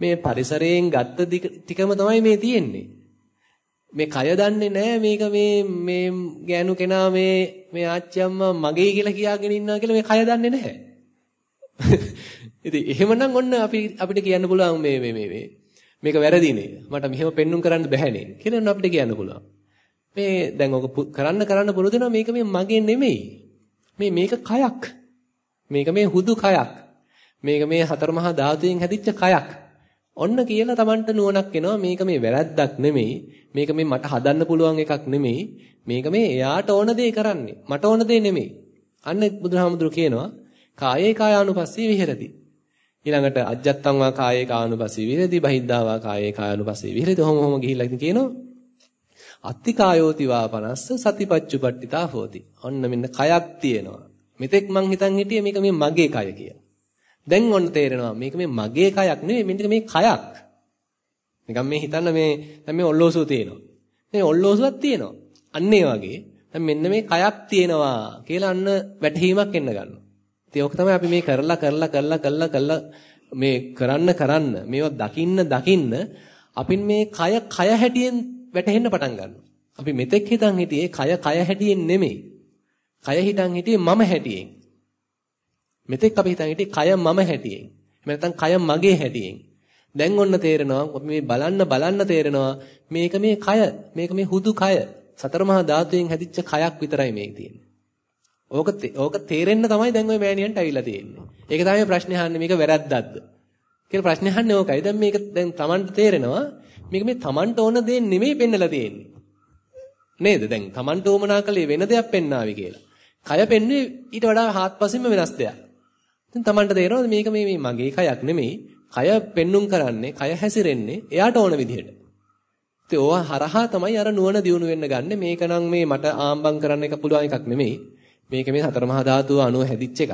මේ පරිසරයෙන් ගත්ත ටිකම තමයි මේ තියෙන්නේ. මේ කය දන්නේ නැහැ මේක මේ මේ ගෑනු කෙනා මේ මේ ආච්චි අම්මා මගේ කියලා කියාගෙන ඉන්නවා කියලා මේ කය දන්නේ නැහැ. ඉතින් එහෙමනම් ඔන්න අපි අපිට කියන්න පුළුවන් මේ මේ මේ මේ මේක වැරදිනේ. මට මෙහෙම පෙන්눔 කරන්න බැහැනේ කියලා අපිට කියන්න පුළුවන්. මේ දැන් ඔක කරන්න කරන්න පුරුදු මේක මේ මගේ නෙමෙයි. මේ මේක කයක්. මේක මේ හුදු කයක්. මේක මේ හතර මහා ධාතුයෙන් හැදිච්ච කයක්. ඔන්න කියලා Tamanට නුවණක් එනවා මේක මේ වැරද්දක් නෙමෙයි. මේක මේ මට හදන්න පුළුවන් එකක් නෙමෙයි. මේක මේ එයාට ඕන දේ කරන්නේ. මට ඕන දේ නෙමෙයි. අන්න බුදුහාමුදුරු කියනවා කායේ කායානුපස්සී විහෙරති. ඊළඟට අජ්ජත්තං වා කායේ කායානුපස්සී විහෙරති. බහිද්ධා වා කායේ කායානුපස්සී විහෙරති. ඔහොම ඔහොම ගිහිල්ලා ඉතින් කියනවා අත්ති කායෝති වා පනස්ස සතිපච්චුපට්ඨිතා හෝති. ඔන්න මෙන්න කයක් තියෙනවා. මෙතෙක් මං හිතන් හිටියේ මේක මේ මගේ කය කියලා. දැන් ඔන්න තේරෙනවා මේක මේ මගේ කයක් නෙවෙයි මෙන්න මේ කයක්. නිකන් මේ හිතන්න මේ දැන් මේ ඔල්ලෝසුව තියෙනවා. මේ ඔල්ලෝසුවක් තියෙනවා. අන්න ඒ වගේ දැන් මෙන්න මේ කයක් තියෙනවා කියලා අන්න වැටහීමක් එන්න ගන්නවා. ඉතින් ඕක තමයි අපි මේ කරලා කරලා කරලා කරලා කරලා මේ කරන්න කරන්න මේවා දකින්න දකින්න අපින් මේ කය කය හැටියෙන් වැටහෙන්න පටන් ගන්නවා. අපි මෙතෙක් හිතන් හිටියේ කය කය හැටියෙන් නෙමෙයි. කය හිතන් හිටියේ මම හැටියෙන්. මෙතෙක් අපි හිතන් හිටියේ කය මම හැටියෙන්. එහෙම නැත්නම් කය මගේ හැටියෙන්. දැන් ඔන්න තේරෙනවා මේ බලන්න බලන්න තේරෙනවා මේක මේ කය මේක මේ හුදු කය සතර මහා ධාතුයෙන් හැදිච්ච කයක් විතරයි මේක තියෙන්නේ. ඕක ඕක තේරෙන්න තමයි දැන් ওই මෑණියන්ට ඇවිල්ලා තියෙන්නේ. ඒක තමයි ප්‍රශ්නේ අහන්නේ මේක වැරද්දක්ද? කියලා ප්‍රශ්නේ අහන්නේ ඕකයි. දැන් මේක දැන් Tamanට තේරෙනවා මේක මේ Tamanට ඕන දේ නෙමෙයි පෙන්නලා තියෙන්නේ. නේද? දැන් Tamanට ඕමනා කළේ වෙන දෙයක් පෙන්නාවි කියලා. කය පෙන්න්නේ ඊට වඩා හාත්පසින්ම වෙනස් දෙයක්. ඉතින් Tamanට තේරෙනවද මේක මේ මේ මගේ කයක් නෙමෙයි. කය පෙන්눔 කරන්නේ, කය හැසිරෙන්නේ එයාට ඕන විදිහට. ඉතින් ඕවා හරහා තමයි අර නුවණ දියුණු වෙන්න ගන්න. මේක නම් මේ මට ආම්බම් කරන්න එක පුළුවන් එකක් නෙමෙයි. මේක මේ හතර මහා ධාතුව අණුව හැදිච්ච එකක්.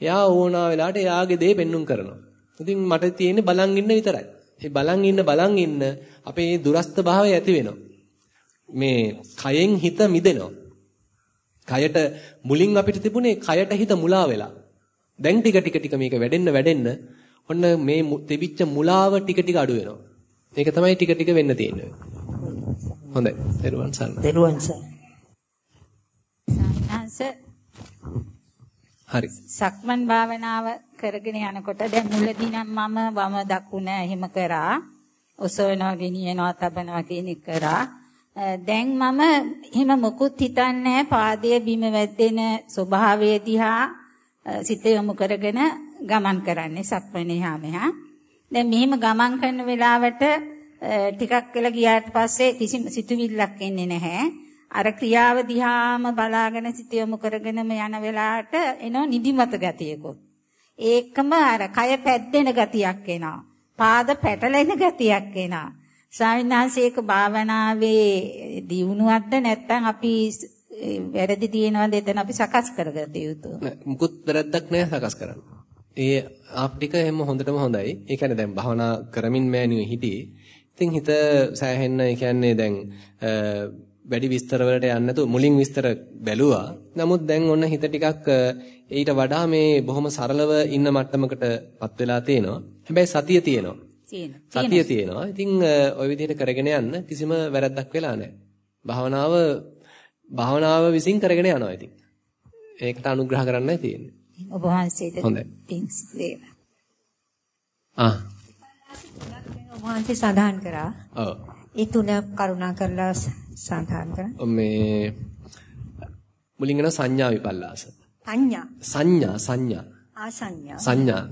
එයා ඕනා වෙලාවට එයාගේ දේ පෙන්눔 කරනවා. ඉතින් මට තියෙන්නේ බලන් ඉන්න විතරයි. ඒ බලන් ඉන්න බලන් ඉන්න අපේ දුරස්ත භාවය ඇති වෙනවා. මේ කයෙන් හිත මිදෙනවා. කයට මුලින් අපිට තිබුණේ කයට හිත මුලා වෙලා. දැන් ටික ටික ටික මේක වැඩෙන්න වැඩෙන්න ඔන්න මේ තිබිච්ච මුලාව ටික ටික අඩු වෙනවා. ඒක තමයි ටික ටික වෙන්න තියෙන්නේ. හොඳයි. දරුවන් සරණයි. දරුවන් සරණයි. හරි. සක්මන් භාවනාව කරගෙන යනකොට දැන් මුලදී නම් මම වම දකුණ එහෙම කරා. ඔසවනවා ගෙනියනවා තබනවා කියන එක කරා. දැන් මම එහෙම මොකුත් හිතන්නේ පාදයේ බිම වැද්දෙන ස්වභාවය දිහා සිත යොමු කරගෙන ගමන් කරන්නේ සක්මනේ හා මෙහා. දැන් මෙහෙම ගමන් කරන වෙලාවට ටිකක් වෙලා ගියාට පස්සේ කිසිම සිතුවිල්ලක් එන්නේ නැහැ. අර ක්‍රියාව දිහාම බලාගෙන සිත යොමු කරගෙනම යන වෙලාවට එනවා නිදිමත ගතියකුත්. ඒකම අර කය පැද්දෙන ගතියක් එනවා. පාද පැටලෙන ගතියක් එනවා. ස්වාමීන් වහන්සේ ඒක භාවනාවේ දියුණුවක්ද නැත්නම් අපි වැරදි තියෙනවද එතන අපි සකස් කරගත යුතුද? මුකුත් වැරද්දක් නෑ සකස් කරන්න. ඒ ආප් ටික හැම හොඳටම හොඳයි. ඒ කියන්නේ දැන් භාවනා කරමින් මෑණියෝ හිටියේ. ඉතින් හිත සෑහෙන්න ඒ කියන්නේ දැන් වැඩි විස්තර වලට යන්නේ නැතුව මුලින් විස්තර බැලුවා. නමුත් දැන් ඔන්න හිත ටිකක් ඊට වඩා මේ බොහොම සරලව ඉන්න මට්ටමකටපත් වෙලා තියෙනවා. හැබැයි සතිය තියෙනවා. සතිය තියෙනවා. ඉතින් ওই විදිහට කරගෙන යන්න කිසිම වැරද්දක් වෙලා නැහැ. භාවනාව භාවනාව විසින් කරගෙන යනවා ඉතින්. ඒකට අනුග්‍රහ කරන්නයි තියෙන්නේ. ඔබ වහන්සේට පිංස් වේවා. ආ. ඔබ වහන්සේ සඳහන් කරා. ඔව්. ඒ තුන කරුණා කරලා සඳහන් කරා. මේ මුලින් එන සංඥා විපල්ලාස. සංඥා. සංඥා සංඥා. ආ සංඥා. සංඥා.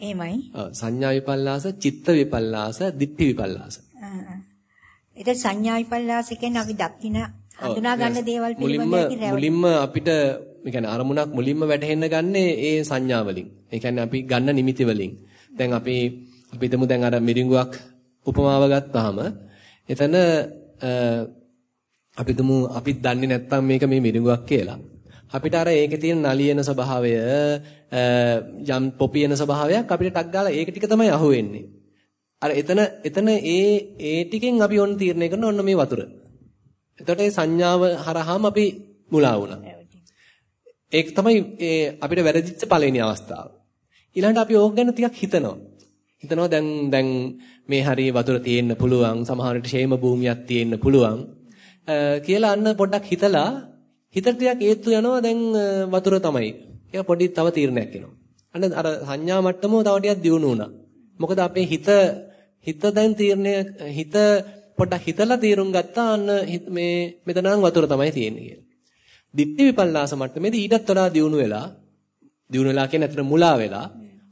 එහෙමයි. ඔව් සංඥා විපල්ලාස, චිත්ත විපල්ලාස, දිට්ඨි විපල්ලාස. ඒක සංඥා විපල්ලාස කියන්නේ අපි දකින හඳුනා ගන්න දේවල් පිළිබඳව මුලින්ම අපිට ඒ කියන්නේ අරමුණක් මුලින්ම වැටහෙන්න ගන්නේ ඒ සංඥා වලින්. ඒ කියන්නේ අපි ගන්න නිමිති වලින්. දැන් අපි අපි හිතමු දැන් අර මිරිඟුවක් උපමාව ගත්තාම එතන අපි තුමු අපිත් දන්නේ නැත්තම් මේක මේ මිරිඟුවක් කියලා. අපිට අර ඒකේ තියෙන නලියන ස්වභාවය යම් පොපියන ස්වභාවයක් අපිට ටක් ගාලා ඒක ටික තමයි අහුවෙන්නේ. අර එතන එතන ඒ ඒ ටිකෙන් අපි ඔන්න තීරණය කරන ඔන්න මේ වතුර. එතකොට ඒ සංඥාව හරහාම අපි මුලා වුණා. ඒක තමයි අපිට වැරදිච්ච පළවෙනි අවස්ථාව. ඊළඟට අපි ඕක ගැන ටිකක් හිතනවා. හිතනවා දැන් දැන් මේ හරිය වතුර තියෙන්න පුළුවන් සමහරට ෂේම භූමියක් තියෙන්න පුළුවන් කියලා අන්න පොඩ්ඩක් හිතලා හිතට ටිකක් ඒත්තු යනවා දැන් වතුර තමයි. ඒක පොඩි තව තීරණයක් එනවා. අන්න අර සංඥා මට්ටම තව ටිකක් දියුණු වුණා. මොකද අපේ හිත හිත දැන් තීරණය හිත පොඩ්ඩක් හිතලා තීරුම් ගත්තා අන්න මේ මෙතන නම් වතුර තමයි තියෙන්නේ කියලා. දිට්ඨි විපල්ලාස මට්ටමේදී ඊටත් වඩා දියුණු වෙලා දියුණු වෙලා කියන්නේ අතන මුලා වෙලා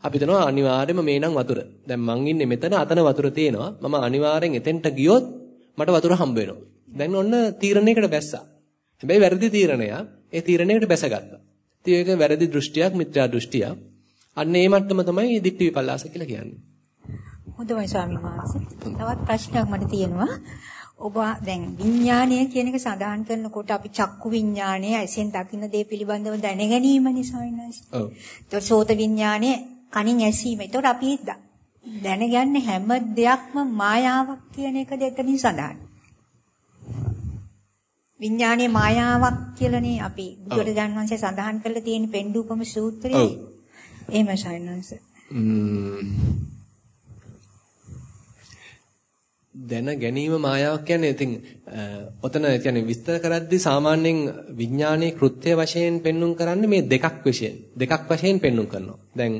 අපි හිතනවා අනිවාර්යයෙන්ම මේ නම් වතුර. දැන් මං ඉන්නේ මෙතන අතන වතුර තියෙනවා. මම අනිවාර්යෙන් එතෙන්ට ගියොත් මට වතුර හම්බ වෙනවා. දැන් ඔන්න තීරණයකට බැස්සා. හැබැයි වැරදි තීරණයක්. ඒ තීරණයකට බැසගත්තා. ඉතින් ඒක වැරදි දෘෂ්ටියක්, මිත්‍යා දෘෂ්ටියක්. අන්න ඒ මට්ටම තමයි දිට්ඨි විපල්ලාස කියලා කියන්නේ. හොඳයි ස්වාමීන් වහන්සේ. තවත් ප්‍රශ්නයක් මට තියෙනවා. ඔබ දැන් විඥානය කියන එක සඳහන් කරනකොට අපි චක්කු විඥානය ඇසෙන් දකින්න දේ පිළිබඳව දැනගැනීමනේ ස්වාමීන් වහන්සේ. ඔව්. ඒතකොට සෝත විඥානය කනින් ඇසීම. ඒතකොට අපි දැනගන්නේ හැම දෙයක්ම මායාවක් කියන එකද එතනින් සඳහන්. විඥානයේ මායාවක් කියලානේ අපි බුදුරජාන් වහන්සේ සඳහන් කරලා තියෙන පෙන්ඩූපම සූත්‍රයේ. එහෙම සයන්වන්ස. දැන ගැනීම මායාවක් කියන්නේ ඉතින් ඔතන කියන්නේ විස්තර කරද්දී සාමාන්‍යයෙන් විඥානයේ කෘත්‍ය වශයෙන් පෙන්눔 කරන්නේ මේ දෙකක් වශයෙන් දෙකක් වශයෙන් පෙන්눔 කරනවා. දැන්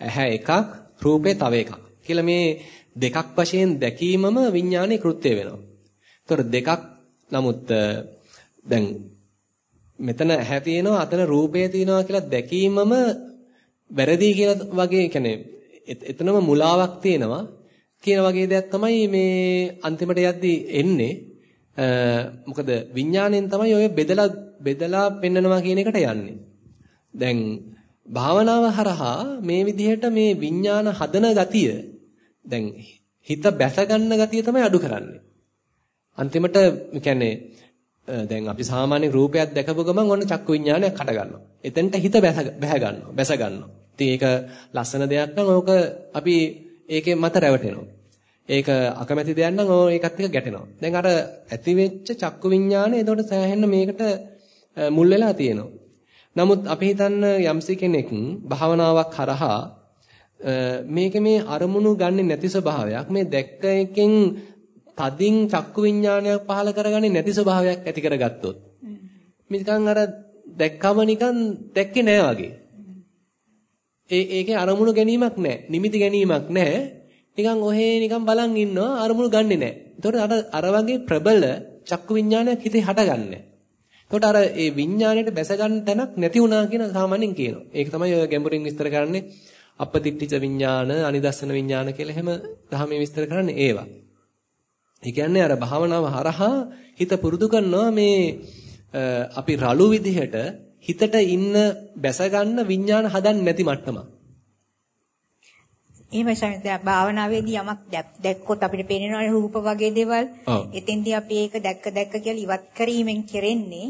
ඇහැ එකක් රූපේ තව එකක්. කියලා මේ දෙකක් වශයෙන් දැකීමම විඥානයේ කෘත්‍ය වෙනවා. ඒතකොට දෙකක් නමුත් දැන් මෙතන ඇහැ තියෙනවා අතන රූපය තියෙනවා කියලා දැකීමම වැරදි කියලා වගේ කියන්නේ එතනම මුලාවක් තියෙනවා. කියන වගේ දෙයක් තමයි මේ අන්තිමට යද්දී එන්නේ. මොකද විඥාණයෙන් තමයි ඔය බෙදලා බෙදලා පෙන්නනවා කියන එකට යන්නේ. දැන් භාවනාව හරහා මේ විදිහට මේ විඥාන හදන ගතිය දැන් හිත බැස ගන්න ගතිය තමයි අඩු කරන්නේ. අන්තිමට කියන්නේ දැන් අපි සාමාන්‍ය රූපයක් දැකපු ගමන් ඔන්න චක්කු විඥානයක් හට ගන්නවා. එතෙන්ට හිත බැස ගන්නවා, බැස ගන්නවා. ඉතින් ඒක ලස්සන දෙයක් නම් ඕක අපි ඒකේ මත රැවටෙනවා. ඒක අකමැති දෙයක් නම් ඕ ඒකත් එක්ක ගැටෙනවා. දැන් අර ඇති වෙච්ච චක්කු විඥානය එතකොට සෑහෙන්න මේකට මුල් වෙලා තියෙනවා. නමුත් අපි හිතන්න යම්සි කෙනෙක් භාවනාවක් කරහා මේක මේ අරමුණු ගන්නෙ නැති ස්වභාවයක් මේ දැක්ක එකෙන් තදින් චක්කු විඥානයක් පහල කරගන්නේ නැති ස්වභාවයක් ඇති කරගත්තොත්. නිකන් අර දැක්කම නිකන් දැක්කේ නෑ වගේ. ඒ ඒකේ අරමුණු ගැනීමක් නෑ නිමිති ගැනීමක් නෑ නිකන් ඔහේ නිකන් බලන් ඉන්නවා අරමුණු ගන්නෙ නෑ එතකොට අර අර වගේ ප්‍රබල චක්කු විඥානයක් හිතේ හටගන්නේ එතකොට අර ඒ විඥාණයට බැස ගන්න තැනක් නැති වුණා කියන සාමාන්‍යයෙන් කියනවා. ඒක තමයි ඔය ගැඹුරින් විස්තර කරන්නේ අපපතිට්ඨිච විඥාන, අනිදස්සන විඥාන කියලා එහෙම දහමේ විස්තර කරන්නේ ඒවා. ඒ කියන්නේ අර භාවනාව හරහා හිත පුරුදු කරනවා මේ අපි රළු විදිහට හිතට ඉන්න බැස ගන්න විඥාන හදන්න නැති මට්ටමක්. එහෙමයි ස්වාමීන් භාවනාවේදී යමක් දැක්කොත් අපිට පේනවනේ රූප වගේ දේවල්. එතෙන්දී අපි ඒක දැක්ක දැක්ක කියලා ඉවත් කිරීමෙන් කෙරෙන්නේ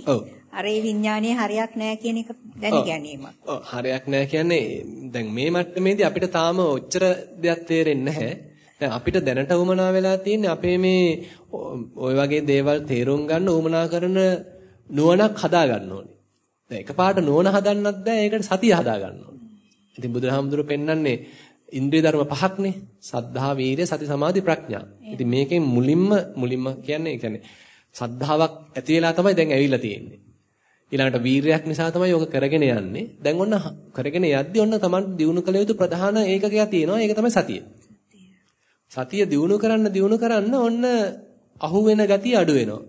අර ඒ විඥානයේ හරයක් නැහැ කියන එක දැන ගැනීම. ඔව් හරයක් නැහැ කියන්නේ දැන් මේ මට්ටමේදී අපිට තාම ඔච්චර දෙයක් තේරෙන්නේ නැහැ. දැන් අපිට දැනට උමනා වෙලා තියෙන්නේ අපේ මේ ওই වගේ දේවල් තේරුම් ගන්න උමනා කරන නුවණක් හදා ගන්න ඕනේ. දැන් එකපාරට නුවණ හදන්නත් බෑ ඒකට සතිය හදා ගන්න ඕනේ. ඉතින් බුදුරහමඳුර පෙන්වන්නේ ඉන්ද්‍රිය ධර්ම පහක්නේ. සද්ධා, වීර්ය, සති, සමාධි, ප්‍රඥා. ඉතින් මේකෙන් මුලින්ම මුලින්ම කියන්නේ කියන්නේ සද්ධාාවක් ඇති වෙලා තමයි දැන් ඇවිල්ලා තියෙන්නේ. ඊළඟට වීරයක් නිසා තමයි යෝග කරගෙන යන්නේ. දැන් ඔන්න කරගෙන යද්දී ඔන්න Taman දිනු කළ යුතු ප්‍රධාන ඒකකයක් තියෙනවා. ඒක තමයි සතිය. සතිය දිනු කරන්න දිනු කරන්න ඔන්න අහු වෙන ගතිය අඩු වෙනවා.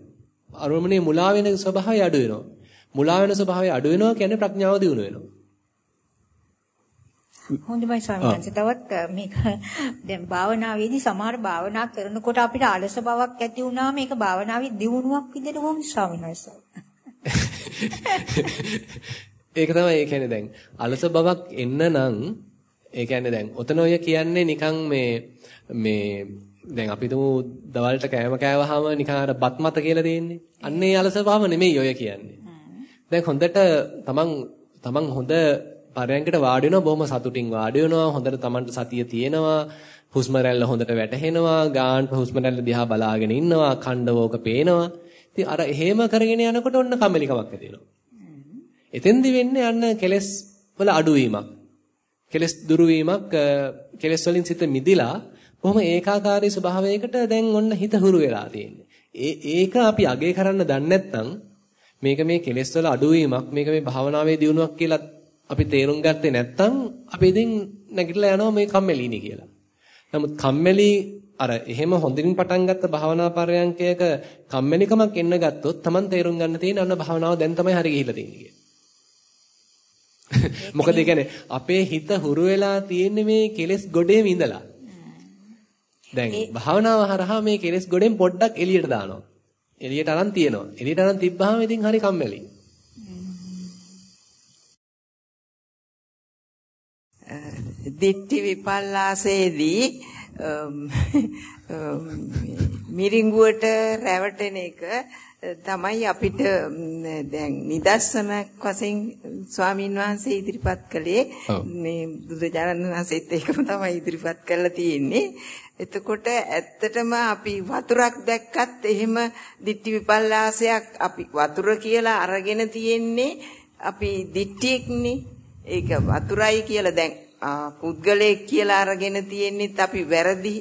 අරමුණේ මුලා වෙන ස්වභාවය අඩු වෙනවා. මුලා වෙන ස්වභාවය අඩු වෙනවා කියන්නේ ප්‍රඥාව දිනු වෙනවා. හොඳයි ස්වාමීන්. තවත් මේක දැන් භාවනාවේදී සමහර භාවනා කරනකොට අපිට අලස බවක් ඇති වුණාම මේක භාවනාවේ දියුණුවක් විදිහට කොහොමද ස්වාමීන්? ඒක තමයි ඒ කියන්නේ දැන් අලස බවක් එන්න නම් ඒ කියන්නේ දැන් ඔතන ඔය කියන්නේ නිකන් මේ මේ දැන් අපි තුමු දවල්ට කෑම කෑවහම නිකන් අර බත් මත කියලා තියෙන්නේ. අන්න ඒ අලස බව නෙමෙයි ඔය කියන්නේ. දැන් හොඳට තමන් තමන් හොඳ පරයන්කට වාඩි වෙනවා බොහොම සතුටින් වාඩි වෙනවා හොඳට Tamanට සතිය තියෙනවා හුස්ම රැල්ල හොඳට වැටහෙනවා ගානට හුස්ම රැල්ල දිහා බලාගෙන ඉන්නවා කණ්ඩවෝක පේනවා. ඉතින් අර එහෙම කරගෙන යනකොට ඔන්න කම්මැලිකමක් ඇති වෙනවා. එතෙන්දි වෙන්නේ අන්න කෙලස් වල අඩුවීමක් කෙලස් දුරු වීමක් කෙලස් වලින් සිත මිදිලා කොහොම ඒකාකාරී ස්වභාවයකට දැන් ඔන්න හිත හුරු වෙලා තියෙන්නේ. ඒ ඒක අපි අගේ කරන්න දන්නේ නැත්නම් මේක මේ කෙලස් වල අඩුවීමක් මේක මේ භාවනාවේ දියුණුවක් කියලා අපි තේරුම් ගත්තේ නැත්නම් අපි ඉතින් නැගිටලා යනවා මේ කම්මැලිනේ කියලා. නමුත් කම්මැලි අර එහෙම හොඳින් පටන් ගත්ත භාවනා පරයන්කයක කම්මැලිකමක් එන්න ගත්තොත් Taman තේරුම් ගන්න තියෙන අන්න භාවනාව දැන් තමයි හරි ගිහිල්ලා තියෙන්නේ මොකද ඒ කියන්නේ අපේ හිත හුරු වෙලා තියෙන්නේ මේ කෙලෙස් ගොඩේම ඉඳලා. දැන් භාවනාව හරහා මේ කෙලෙස් ගොඩෙන් පොඩ්ඩක් එළියට දානවා. එළියට අරන් තියනවා. එළියට අරන් තිබ්බහම ඉතින් හරි කම්මැලි. දිට්ටි විපල්ලාසේදී මිරිඟුවට රැවටෙන එක තමයි අපිට දැන් නිදර්ශනක් වශයෙන් ස්වාමින් වහන්සේ ඉදිරිපත් කළේ. මේ බුදුජානක වහන්සේත් ඒකම තමයි ඉදිරිපත් කරලා තියෙන්නේ. එතකොට ඇත්තටම අපි වතුරක් දැක්කත් එහෙම දිට්ටි විපල්ලාසයක් අපි වතුර කියලා අරගෙන තියෙන්නේ. අපි දිට්ටියෙක්නේ. ඒක වතුරයි කියලා දැන් පුද්ගලයෙක් කියලා අරගෙන තියෙන්නේත් අපි වැරදි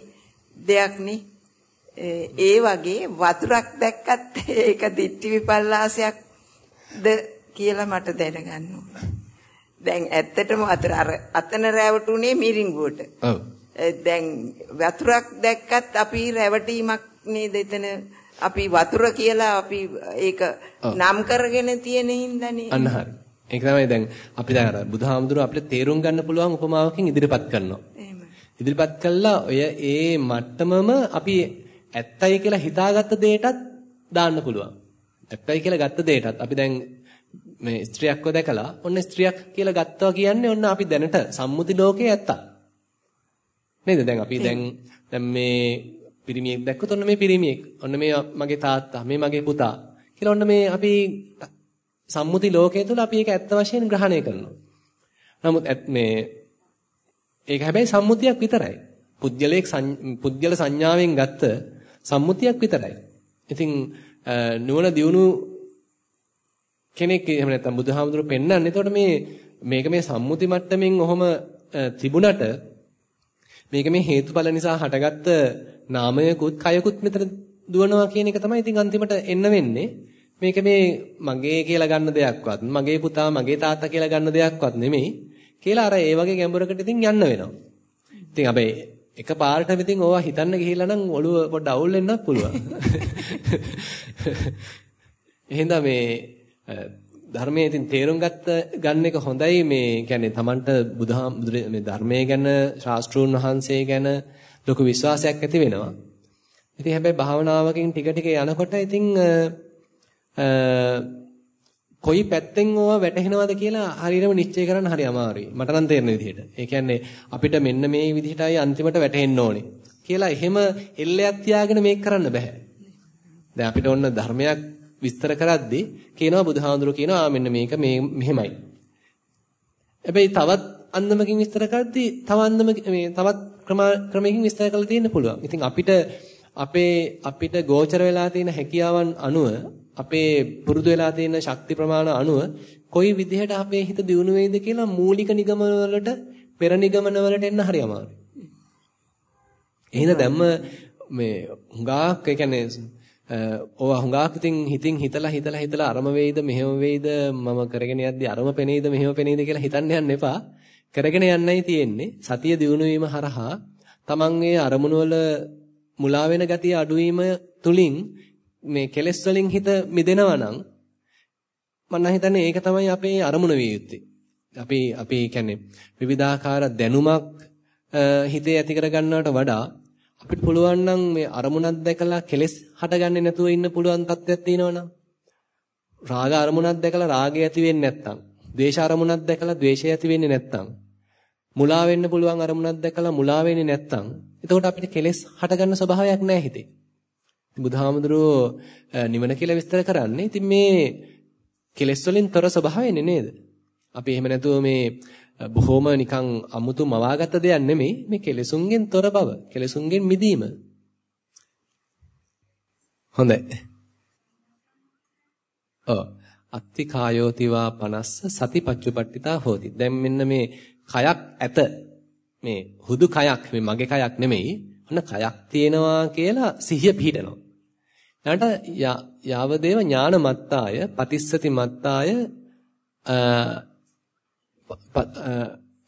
දෙයක්නේ. ඒ වගේ වතුරක් දැක්කත් ඒක දිට්ටි විපල්ලාසයක්ද කියලා මට දැනගන්න දැන් ඇත්තටම වතුර අර අතන රැවටුනේ මිරිඟුවට. ඔව්. දැන් වතුරක් දැක්කත් අපි රැවටීමක් නේද එතන අපි වතුර කියලා අපි ඒක නම් කරගෙන තියෙන හින්දානේ. අන්න හරි. ඒක තමයි දැන් අපි දැන් අර බුදුහාමුදුරුවෝ අපිට තේරුම් ගන්න පුළුවන් උපමාවකින් ඉදිරිපත් කරනවා. ඉදිරිපත් කළා ඔය ඒ මට්ටමම අපි ඇත්තයි කියලා හිතාගත්ත දෙයටත් දාන්න පුළුවන්. ඇත්තයි කියලා ගත්ත දෙයටත් අපි දැන් මේ ස්ත්‍රියක්ව දැකලා ඔන්න ස්ත්‍රියක් කියලා ගත්තා කියන්නේ ඔන්න අපි දැනට සම්මුති ලෝකයේ ඇත්තා. නේද? දැන් අපි දැන් දැන් මේ පිරිමියෙක් දැක්කොත් ඔන්න මේ පිරිමියෙක්. ඔන්න මේ මගේ තාත්තා, මේ මගේ පුතා. කියලා ඔන්න මේ අපි සම්මුති ලෝකයේ තුල අපි ඒක ඇත්ත වශයෙන් ග්‍රහණය කරනවා. නමුත් මේ ඒක හැබැයි සම්මුතියක් විතරයි. පුද්ගලයෙක් පුද්ගල සංඥාවෙන් ගත්ත සම්මුතියක් විතරයි. ඉතින් නුවණ දියුණු කෙනෙක් එහෙම නැත්නම් බුදුහාමුදුරු පෙන්වන්නේ. එතකොට මේ මේක මේ සම්මුති මට්ටමින් ඔහොම තිබුණට මේක මේ හේතුඵල නිසා හටගත්ත නාමයකුත් කයකුත් මෙතන දුවනවා කියන එක තමයි ඉතින් අන්තිමට එන්න වෙන්නේ. මේක මේ මගේ කියලා ගන්න දෙයක්වත් මගේ පුතා මගේ තාත්තා කියලා ගන්න දෙයක්වත් නෙමෙයි කියලා අර ඒ වගේ ගැඹුරකට ඉතින් යන්න වෙනවා. ඉතින් අපේ එක පාරටම ඉතින් ඕවා හිතන්න ගිහිල්ලා නම් ඔළුව පොඩ්ඩ අවුල් වෙන්නත් පුළුවන්. එහෙනම් මේ ධර්මයේ ඉතින් තේරුම් ගත්ත ගන්න එක හොඳයි මේ කියන්නේ Tamanට බුදුහාම මේ ධර්මයේ ගැන ශාස්ත්‍රූන් වහන්සේ ගැන ලොකු විශ්වාසයක් ඇති වෙනවා. ඉතින් හැබැයි භාවනාවකින් ටික ටික යනකොට ඉතින් කොයි පැත්තෙන් ඕවා වැටහෙනවද කියලා හරියටම නිශ්චය කරන්න හරි අමාරුයි. මට නම් තේරෙන විදිහට. ඒ කියන්නේ අපිට මෙන්න මේ විදිහටයි අන්තිමට වැටහෙන්න ඕනේ කියලා එහෙම එල්ලයක් තියාගෙන මේක කරන්න බෑ. දැන් අපිට ඔන්න ධර්මයක් විස්තර කරද්දී කියනවා බුදුහාඳුරු කියනවා මෙන්න මේක මේ මෙහෙමයි. හැබැයි තවත් අන්දමකින් විස්තර කරද්දී තව අන්දම මේ තවත් ක්‍රමයකින් විස්තර කරලා තියෙන්න පුළුවන්. ඉතින් අපිට අපේ අපිට ගෝචර වෙලා තියෙන හැකියාවන් අනුව අපේ පුරුදු වෙලා තියෙන ශක්ති ප්‍රමාණ අනුව කොයි විදිහට අපේ හිත දියුණු වෙයිද කියලා මූලික නිගමන වලට පෙර නිගමන වලට එන්න හරි අමාරුයි. එහෙනම් දැම්ම මේ හුඟක් ඒ කියන්නේ ඕවා හුඟක් ඉතින් හිතින් හිතලා හිතලා හිතලා අරම වෙයිද මෙහෙම වෙයිද මම කරගෙන යද්දි අරම පෙනෙයිද මෙහෙම පෙනෙයිද කියලා හිතන්න යන්න එපා. කරගෙන යන්නයි තියෙන්නේ. සතිය දියුණු වීම හරහා තමන්ගේ අරමුණු වල මුලා වෙන ගතිය අඩුවීම තුලින් මේ කෙලෙස් වලින් හිත මිදෙනවා නම් මම හිතන්නේ ඒක තමයි අපේ අරමුණ විය යුත්තේ. අපි අපි කියන්නේ විවිධාකාර දැනුමක් හිතේ ඇති කර ගන්නවට වඩා අපිට පුළුවන් නම් මේ අරමුණක් දැකලා කෙලෙස් හටගන්නේ නැතුව ඉන්න පුළුවන් තත්ත්වයක් තියෙනවනම් රාග අරමුණක් දැකලා රාගය ඇති වෙන්නේ නැත්නම් ද්වේෂ අරමුණක් දැකලා ද්වේෂය ඇති වෙන්නේ නැත්නම් මුලා වෙන්න පුළුවන් අරමුණක් දැකලා මුලා වෙන්නේ නැත්නම් එතකොට අපිට කෙලෙස් හටගන්න ස්වභාවයක් නැහැ හිතේ. බුදුහාමුදුරුවෝ නිවන කියලා විස්තර කරන්නේ ඉතින් මේ කෙලෙස් වලින් තොර ස්වභාවයනේ නේද? අපි එහෙම නැතුව මේ බොහොම නිකන් අමුතු මවාගත්ත දෙයක් නෙමෙයි. මේ කෙලෙසුන්ගෙන් තොර බව කෙලෙසුන්ගෙන් මිදීම. හොඳයි. ඔව්. අත්ති කායෝතිවා 50 සතිපච්චුපට්ඨිතා හෝති. දැන් මෙන්න මේ කයක් ඇත. මේ හුදු කයක් මේ මගේ කයක් නෙමෙයි ඔන්න කයක් තියෙනවා කියලා සිහිය පිහිටනවා. ඊට යාවදේව ඥානමත්තාය පතිස්සති මත්තාය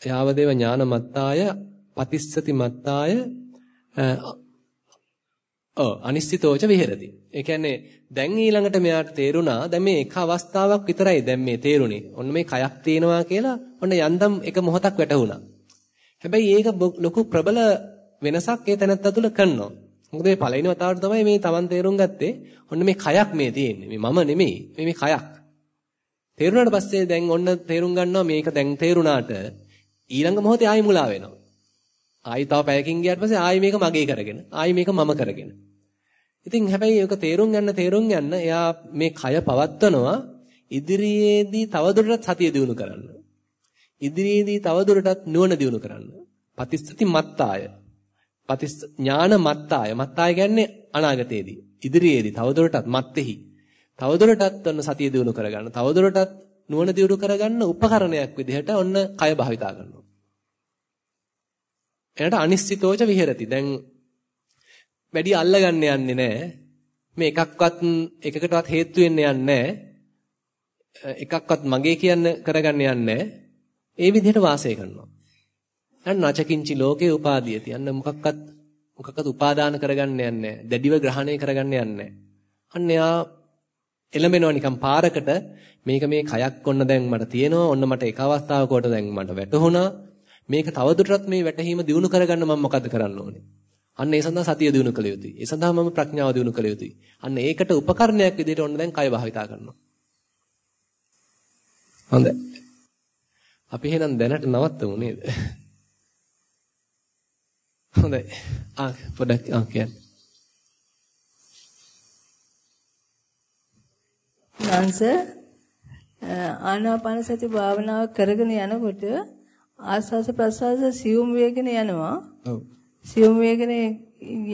යාවදේව ඥානමත්තාය පතිස්සති මත්තාය ඔව් අනිශ්චිතෝච විහෙරති. ඒ කියන්නේ දැන් ඊළඟට මෙයාට තේරුණා දැන් මේ එක අවස්ථාවක් විතරයි දැන් මේ තේරුණේ. ඔන්න මේ කයක් තියෙනවා කියලා ඔන්න යන්තම් එක මොහොතක් වැටහුණා. හැබැයි ඒක ලොකු ප්‍රබල වෙනසක් ඒ තැනත්ත තුළ කරනවා. මොකද මේ පළවෙනි වතාවට තමයි මේ Taman තේරුම් ගත්තේ ඔන්න මේ කයක් මේ තියෙන්නේ. මේ මම නෙමෙයි. මේ මේ කයක්. තේරුණාට පස්සේ දැන් ඔන්න තේරුම් ගන්නවා මේක දැන් තේරුණාට ඊළඟ මොහොතේ ආයි මුලා වෙනවා. ආයි තව පැයකින් ගියාට පස්සේ ආයි මේක මගේ කරගෙන ආයි මේක මම කරගෙන. ඉතින් හැබැයි ඒක තේරුම් ගන්න තේරුම් ගන්න එයා මේ කය පවත්වනවා ඉදිරියේදී තවදුරටත් සතිය දිනු කරන්න. ඉදිරියේදී තවදුරටත් නුවණ දිනු කරන්න. පතිස්සති මත්තාය. පතිස් ඥාන මත්තාය. මත්තාය කියන්නේ අනාගතයේදී. ඉදිරියේදී තවදුරටත් මත්තේහි තවදුරටත් ඔන්න සතිය දිනු කරගන්න. තවදුරටත් නුවණ දිනු කරගන්න උපකරණයක් විදිහට ඔන්න කය භාවිතා කරනවා. එනට අනිශ්චිතෝච විහෙරති. දැන් වැඩි අල්ලගන්න යන්නේ නැහැ. මේ එකක්වත් එකකටවත් හේතු වෙන්න යන්නේ නැහැ. එකක්වත් මගේ කියන්න කරගන්න යන්නේ ඒ විදිහට වාසය කරනවා. දැන් නචකින්චි ලෝකේ උපාදීයති. අන්න මොකක්වත් මොකක්වත් උපාදාන කරගන්න යන්නේ නැහැ. දැඩිව ග්‍රහණය කරගන්න යන්නේ නැහැ. අන්න එයා එළඹෙනවා නිකන් පාරකට මේක මේ කයක් ඔන්න දැන් මට තියෙනවා ඔන්න මට එක අවස්ථාවකට දැන් මට වැටහුණා මේක තවදුරටත් මේ වැටහීම දිනු කරගන්න මම මොකද කරන්න ඕනේ අන්න ඒ සඳහා සතිය දිනු කළ යුතුයි ඒ සඳහා මම ප්‍රඥාව දිනු කළ යුතුයි අන්න ඒකට උපකරණයක් විදිහට ඔන්න දැන් කය භාවිතා කරනවා හොඳයි. අපි එහෙනම් දැනට නවත්තමු නේද? හොඳයි. ආ පොඩක් ආ කියන්න. නංස ආනාපාන සති භාවනාව කරගෙන යනකොට ආස්වාස ප්‍රසවාස සියුම් වේගන යනවා. ඔව්. සියුම් වේගන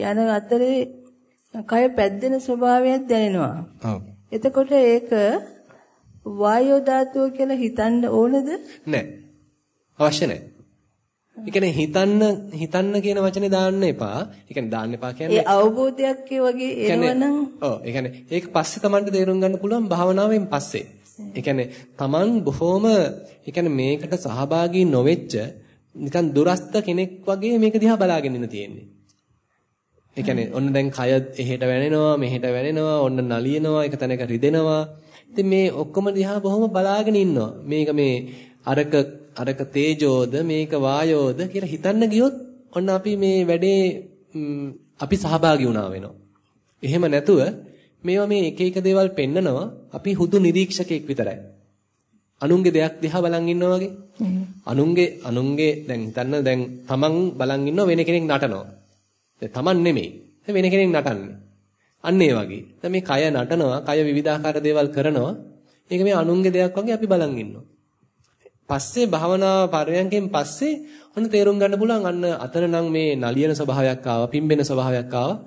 යන අතරේ කය පැද්දෙන ස්වභාවයක් දැනෙනවා. ඔව්. එතකොට ඒක වායෝ ධාතුව කියලා හිතන්න ඕනද? නෑ. අවශ්‍ය නෑ. ඒ කියන්නේ හිතන්න හිතන්න කියන වචනේ දාන්න එපා. ඒ කියන්නේ දාන්න එපා කියන්නේ ඒ අවබෝධයක් වගේ එනවනම් ඔව් ඒ කියන්නේ ඒක පස්සේ Tamanට තේරුම් ගන්න පුළුවන් භාවනාවෙන් පස්සේ. ඒ කියන්නේ Taman බොහොම ඒ කියන්නේ මේකට සහභාගී නොවෙච්ච නිකන් දුරස්ත කෙනෙක් වගේ මේක දිහා බලාගෙන ඉන්න තියෙන්නේ. ඒ කියන්නේ ඔන්න දැන් කය එහෙට වැනෙනවා මෙහෙට වැනෙනවා ඔන්න නලියනවා එක තැනක රිදෙනවා. ඉතින් මේ ඔක්කොම දිහා බොහොම බලාගෙන ඉන්නවා. මේක මේ අරක අරක තේජෝද මේක වායෝද කියලා හිතන්න ගියොත් ඔන්න අපි මේ වැඩේ අපි සහභාගී වුණා වෙනවා. එහෙම නැතුව මේවා මේ එක එක දේවල් පෙන්නනවා අපි හුදු නිරීක්ෂකෙක් විතරයි. අනුන්ගේ දෙයක් දිහා බලන් ඉන්නවා වගේ. අනුන්ගේ අනුන්ගේ දැන් හිතන්න දැන් තමන් බලන් ඉන්නවා වෙන කෙනෙක් නටනවා. දැන් තමන් නෙමෙයි. වෙන කෙනෙක් නටන්නේ. අන්න ඒ වගේ. දැන් මේ කය නටනවා, කය විවිධාකාර දේවල් කරනවා. ඒක මේ අනුන්ගේ දෙයක් වගේ අපි බලන් ඉන්නවා. පස්සේ භාවනා පරයන්කෙන් පස්සේ ඔන්න තේරුම් ගන්න පුළුවන් අන්න අතන නම් මේ නලියන ස්වභාවයක් ආවා, පිම්බෙන ස්වභාවයක් ආවා.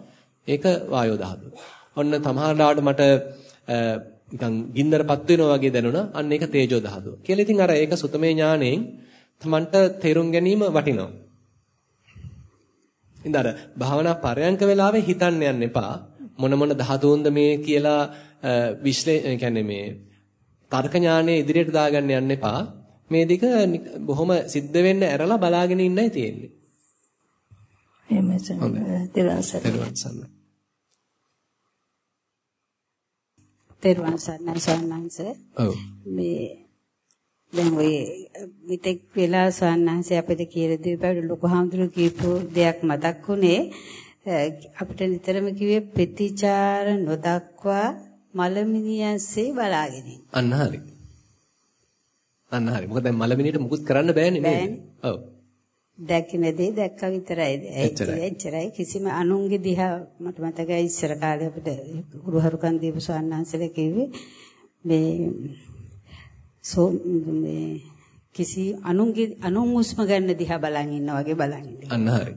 ඒක වායෝ ධාතුව. ඔන්න තමහරලාට මට නිකන් ගින්දරපත් වෙනවා වගේ දැනුණා. අන්න ඒක තේජෝ ධාතුව. කියලා ඉතින් අර ඒක සුතමේ ඥාණයෙන් තමන්ට තේරුම් ගැනීම වටිනවා. ඉතින් අර භාවනා පරයන්ක වෙලාවේ හිතන්න යන්න එපා. මොන මොන ධාතුන්ද මේ කියලා විශ්ලේ කියන්නේ මේ තර්ක ඥානයේ ඉදිරියට දාගන්න යන්න එපා. මේ දෙක බොහොම සිද්ධ වෙන්න ඇරලා බලාගෙන ඉන්නයි තියෙන්නේ. එහෙමයි සර්. තෙරුවන් සරණයි. සන්නංශ. ඔව්. මේ දැන් ඔය මිත්‍යක් වෙලා සන්නංශය අපිට කියලා දීපට ලොකු හාමුදුරු කියපු දෙයක් මතක් වුණේ අපිට නිතරම කිව්වේ ප්‍රතිචාර නොදක්වා මලමිනියන්සේ බලාගෙන අන්න හරි. අන්න හරි. මොකද දැන් මලමිනියට මුකුත් කරන්න බෑනේ නේද? ඔව්. දැකින දේ දැක්ක විතරයි. එච්චරයි. කිසිම අනුන්ගේ දිහා මට මතකයි ඉස්සර කාලේ අපිට ගුරුහරුකන් දීපු සවන්නාන්සලා කිව්වේ මේ සෝ මේ කිසි අනුන්ගේ අනුන් උස්ම ගන්න දිහා බලන් ඉන්නා වගේ බලන් ඉන්න. අන්න හරි.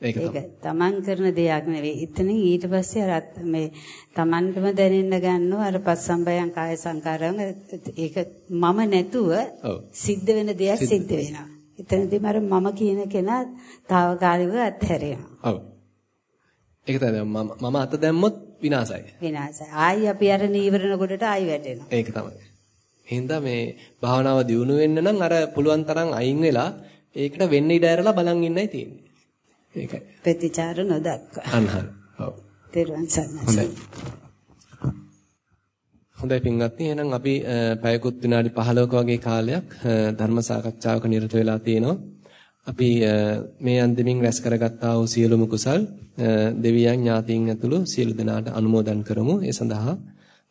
ඒක තමයි. තමන් කරන දෙයක් නෙවෙයි. එතනින් ඊට පස්සේ අර මේ තමන්ටම දැනෙන්න ගන්නවා අර පස්සම්බයං කාය සංකාරං ඒක මම නැතුව සිද්ධ වෙන දෙයක් සිද්ධ වෙනවා. එතනදී මර මම කියන කෙනා తాවකාලිකව අත්හැරෙනවා. ඔව්. ඒක තමයි මම මම අත දැම්මොත් විනාසයි. විනාසයි. ආයි අපි අර නීවරණ කොටට ආයි වැටෙනවා. ඒක තමයි. එහෙනම් මේ භාවනාව දියුණු වෙන්න නම් අර පුළුවන් තරම් අයින් වෙලා ඒකට වෙන්න ඉඩ ඇරලා බලන් ඉන්නයි තියෙන්නේ. ඒකයි. ප්‍රතිචාර නොදක්වා. අන්න හරි. ඔව්. තෙරුවන් සරණයි. හොඳයි. හොඳයි පින්වත්නි එහෙනම් අපි පැයකුත් විනාඩි 15ක වගේ කාලයක් ධර්ම සාකච්ඡාවක නිරත වෙලා තියෙනවා. අපි මේ අන්දමින් රැස් කරගත්තා වූ සියලුම කුසල් දෙවියන් ඥාතීන් ඇතුළු සියලු දෙනාට අනුමෝදන් කරමු. ඒ සඳහා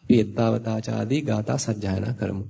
අපි එත්තාවතාචාදී ගාථා සජ්ජායනා කරමු.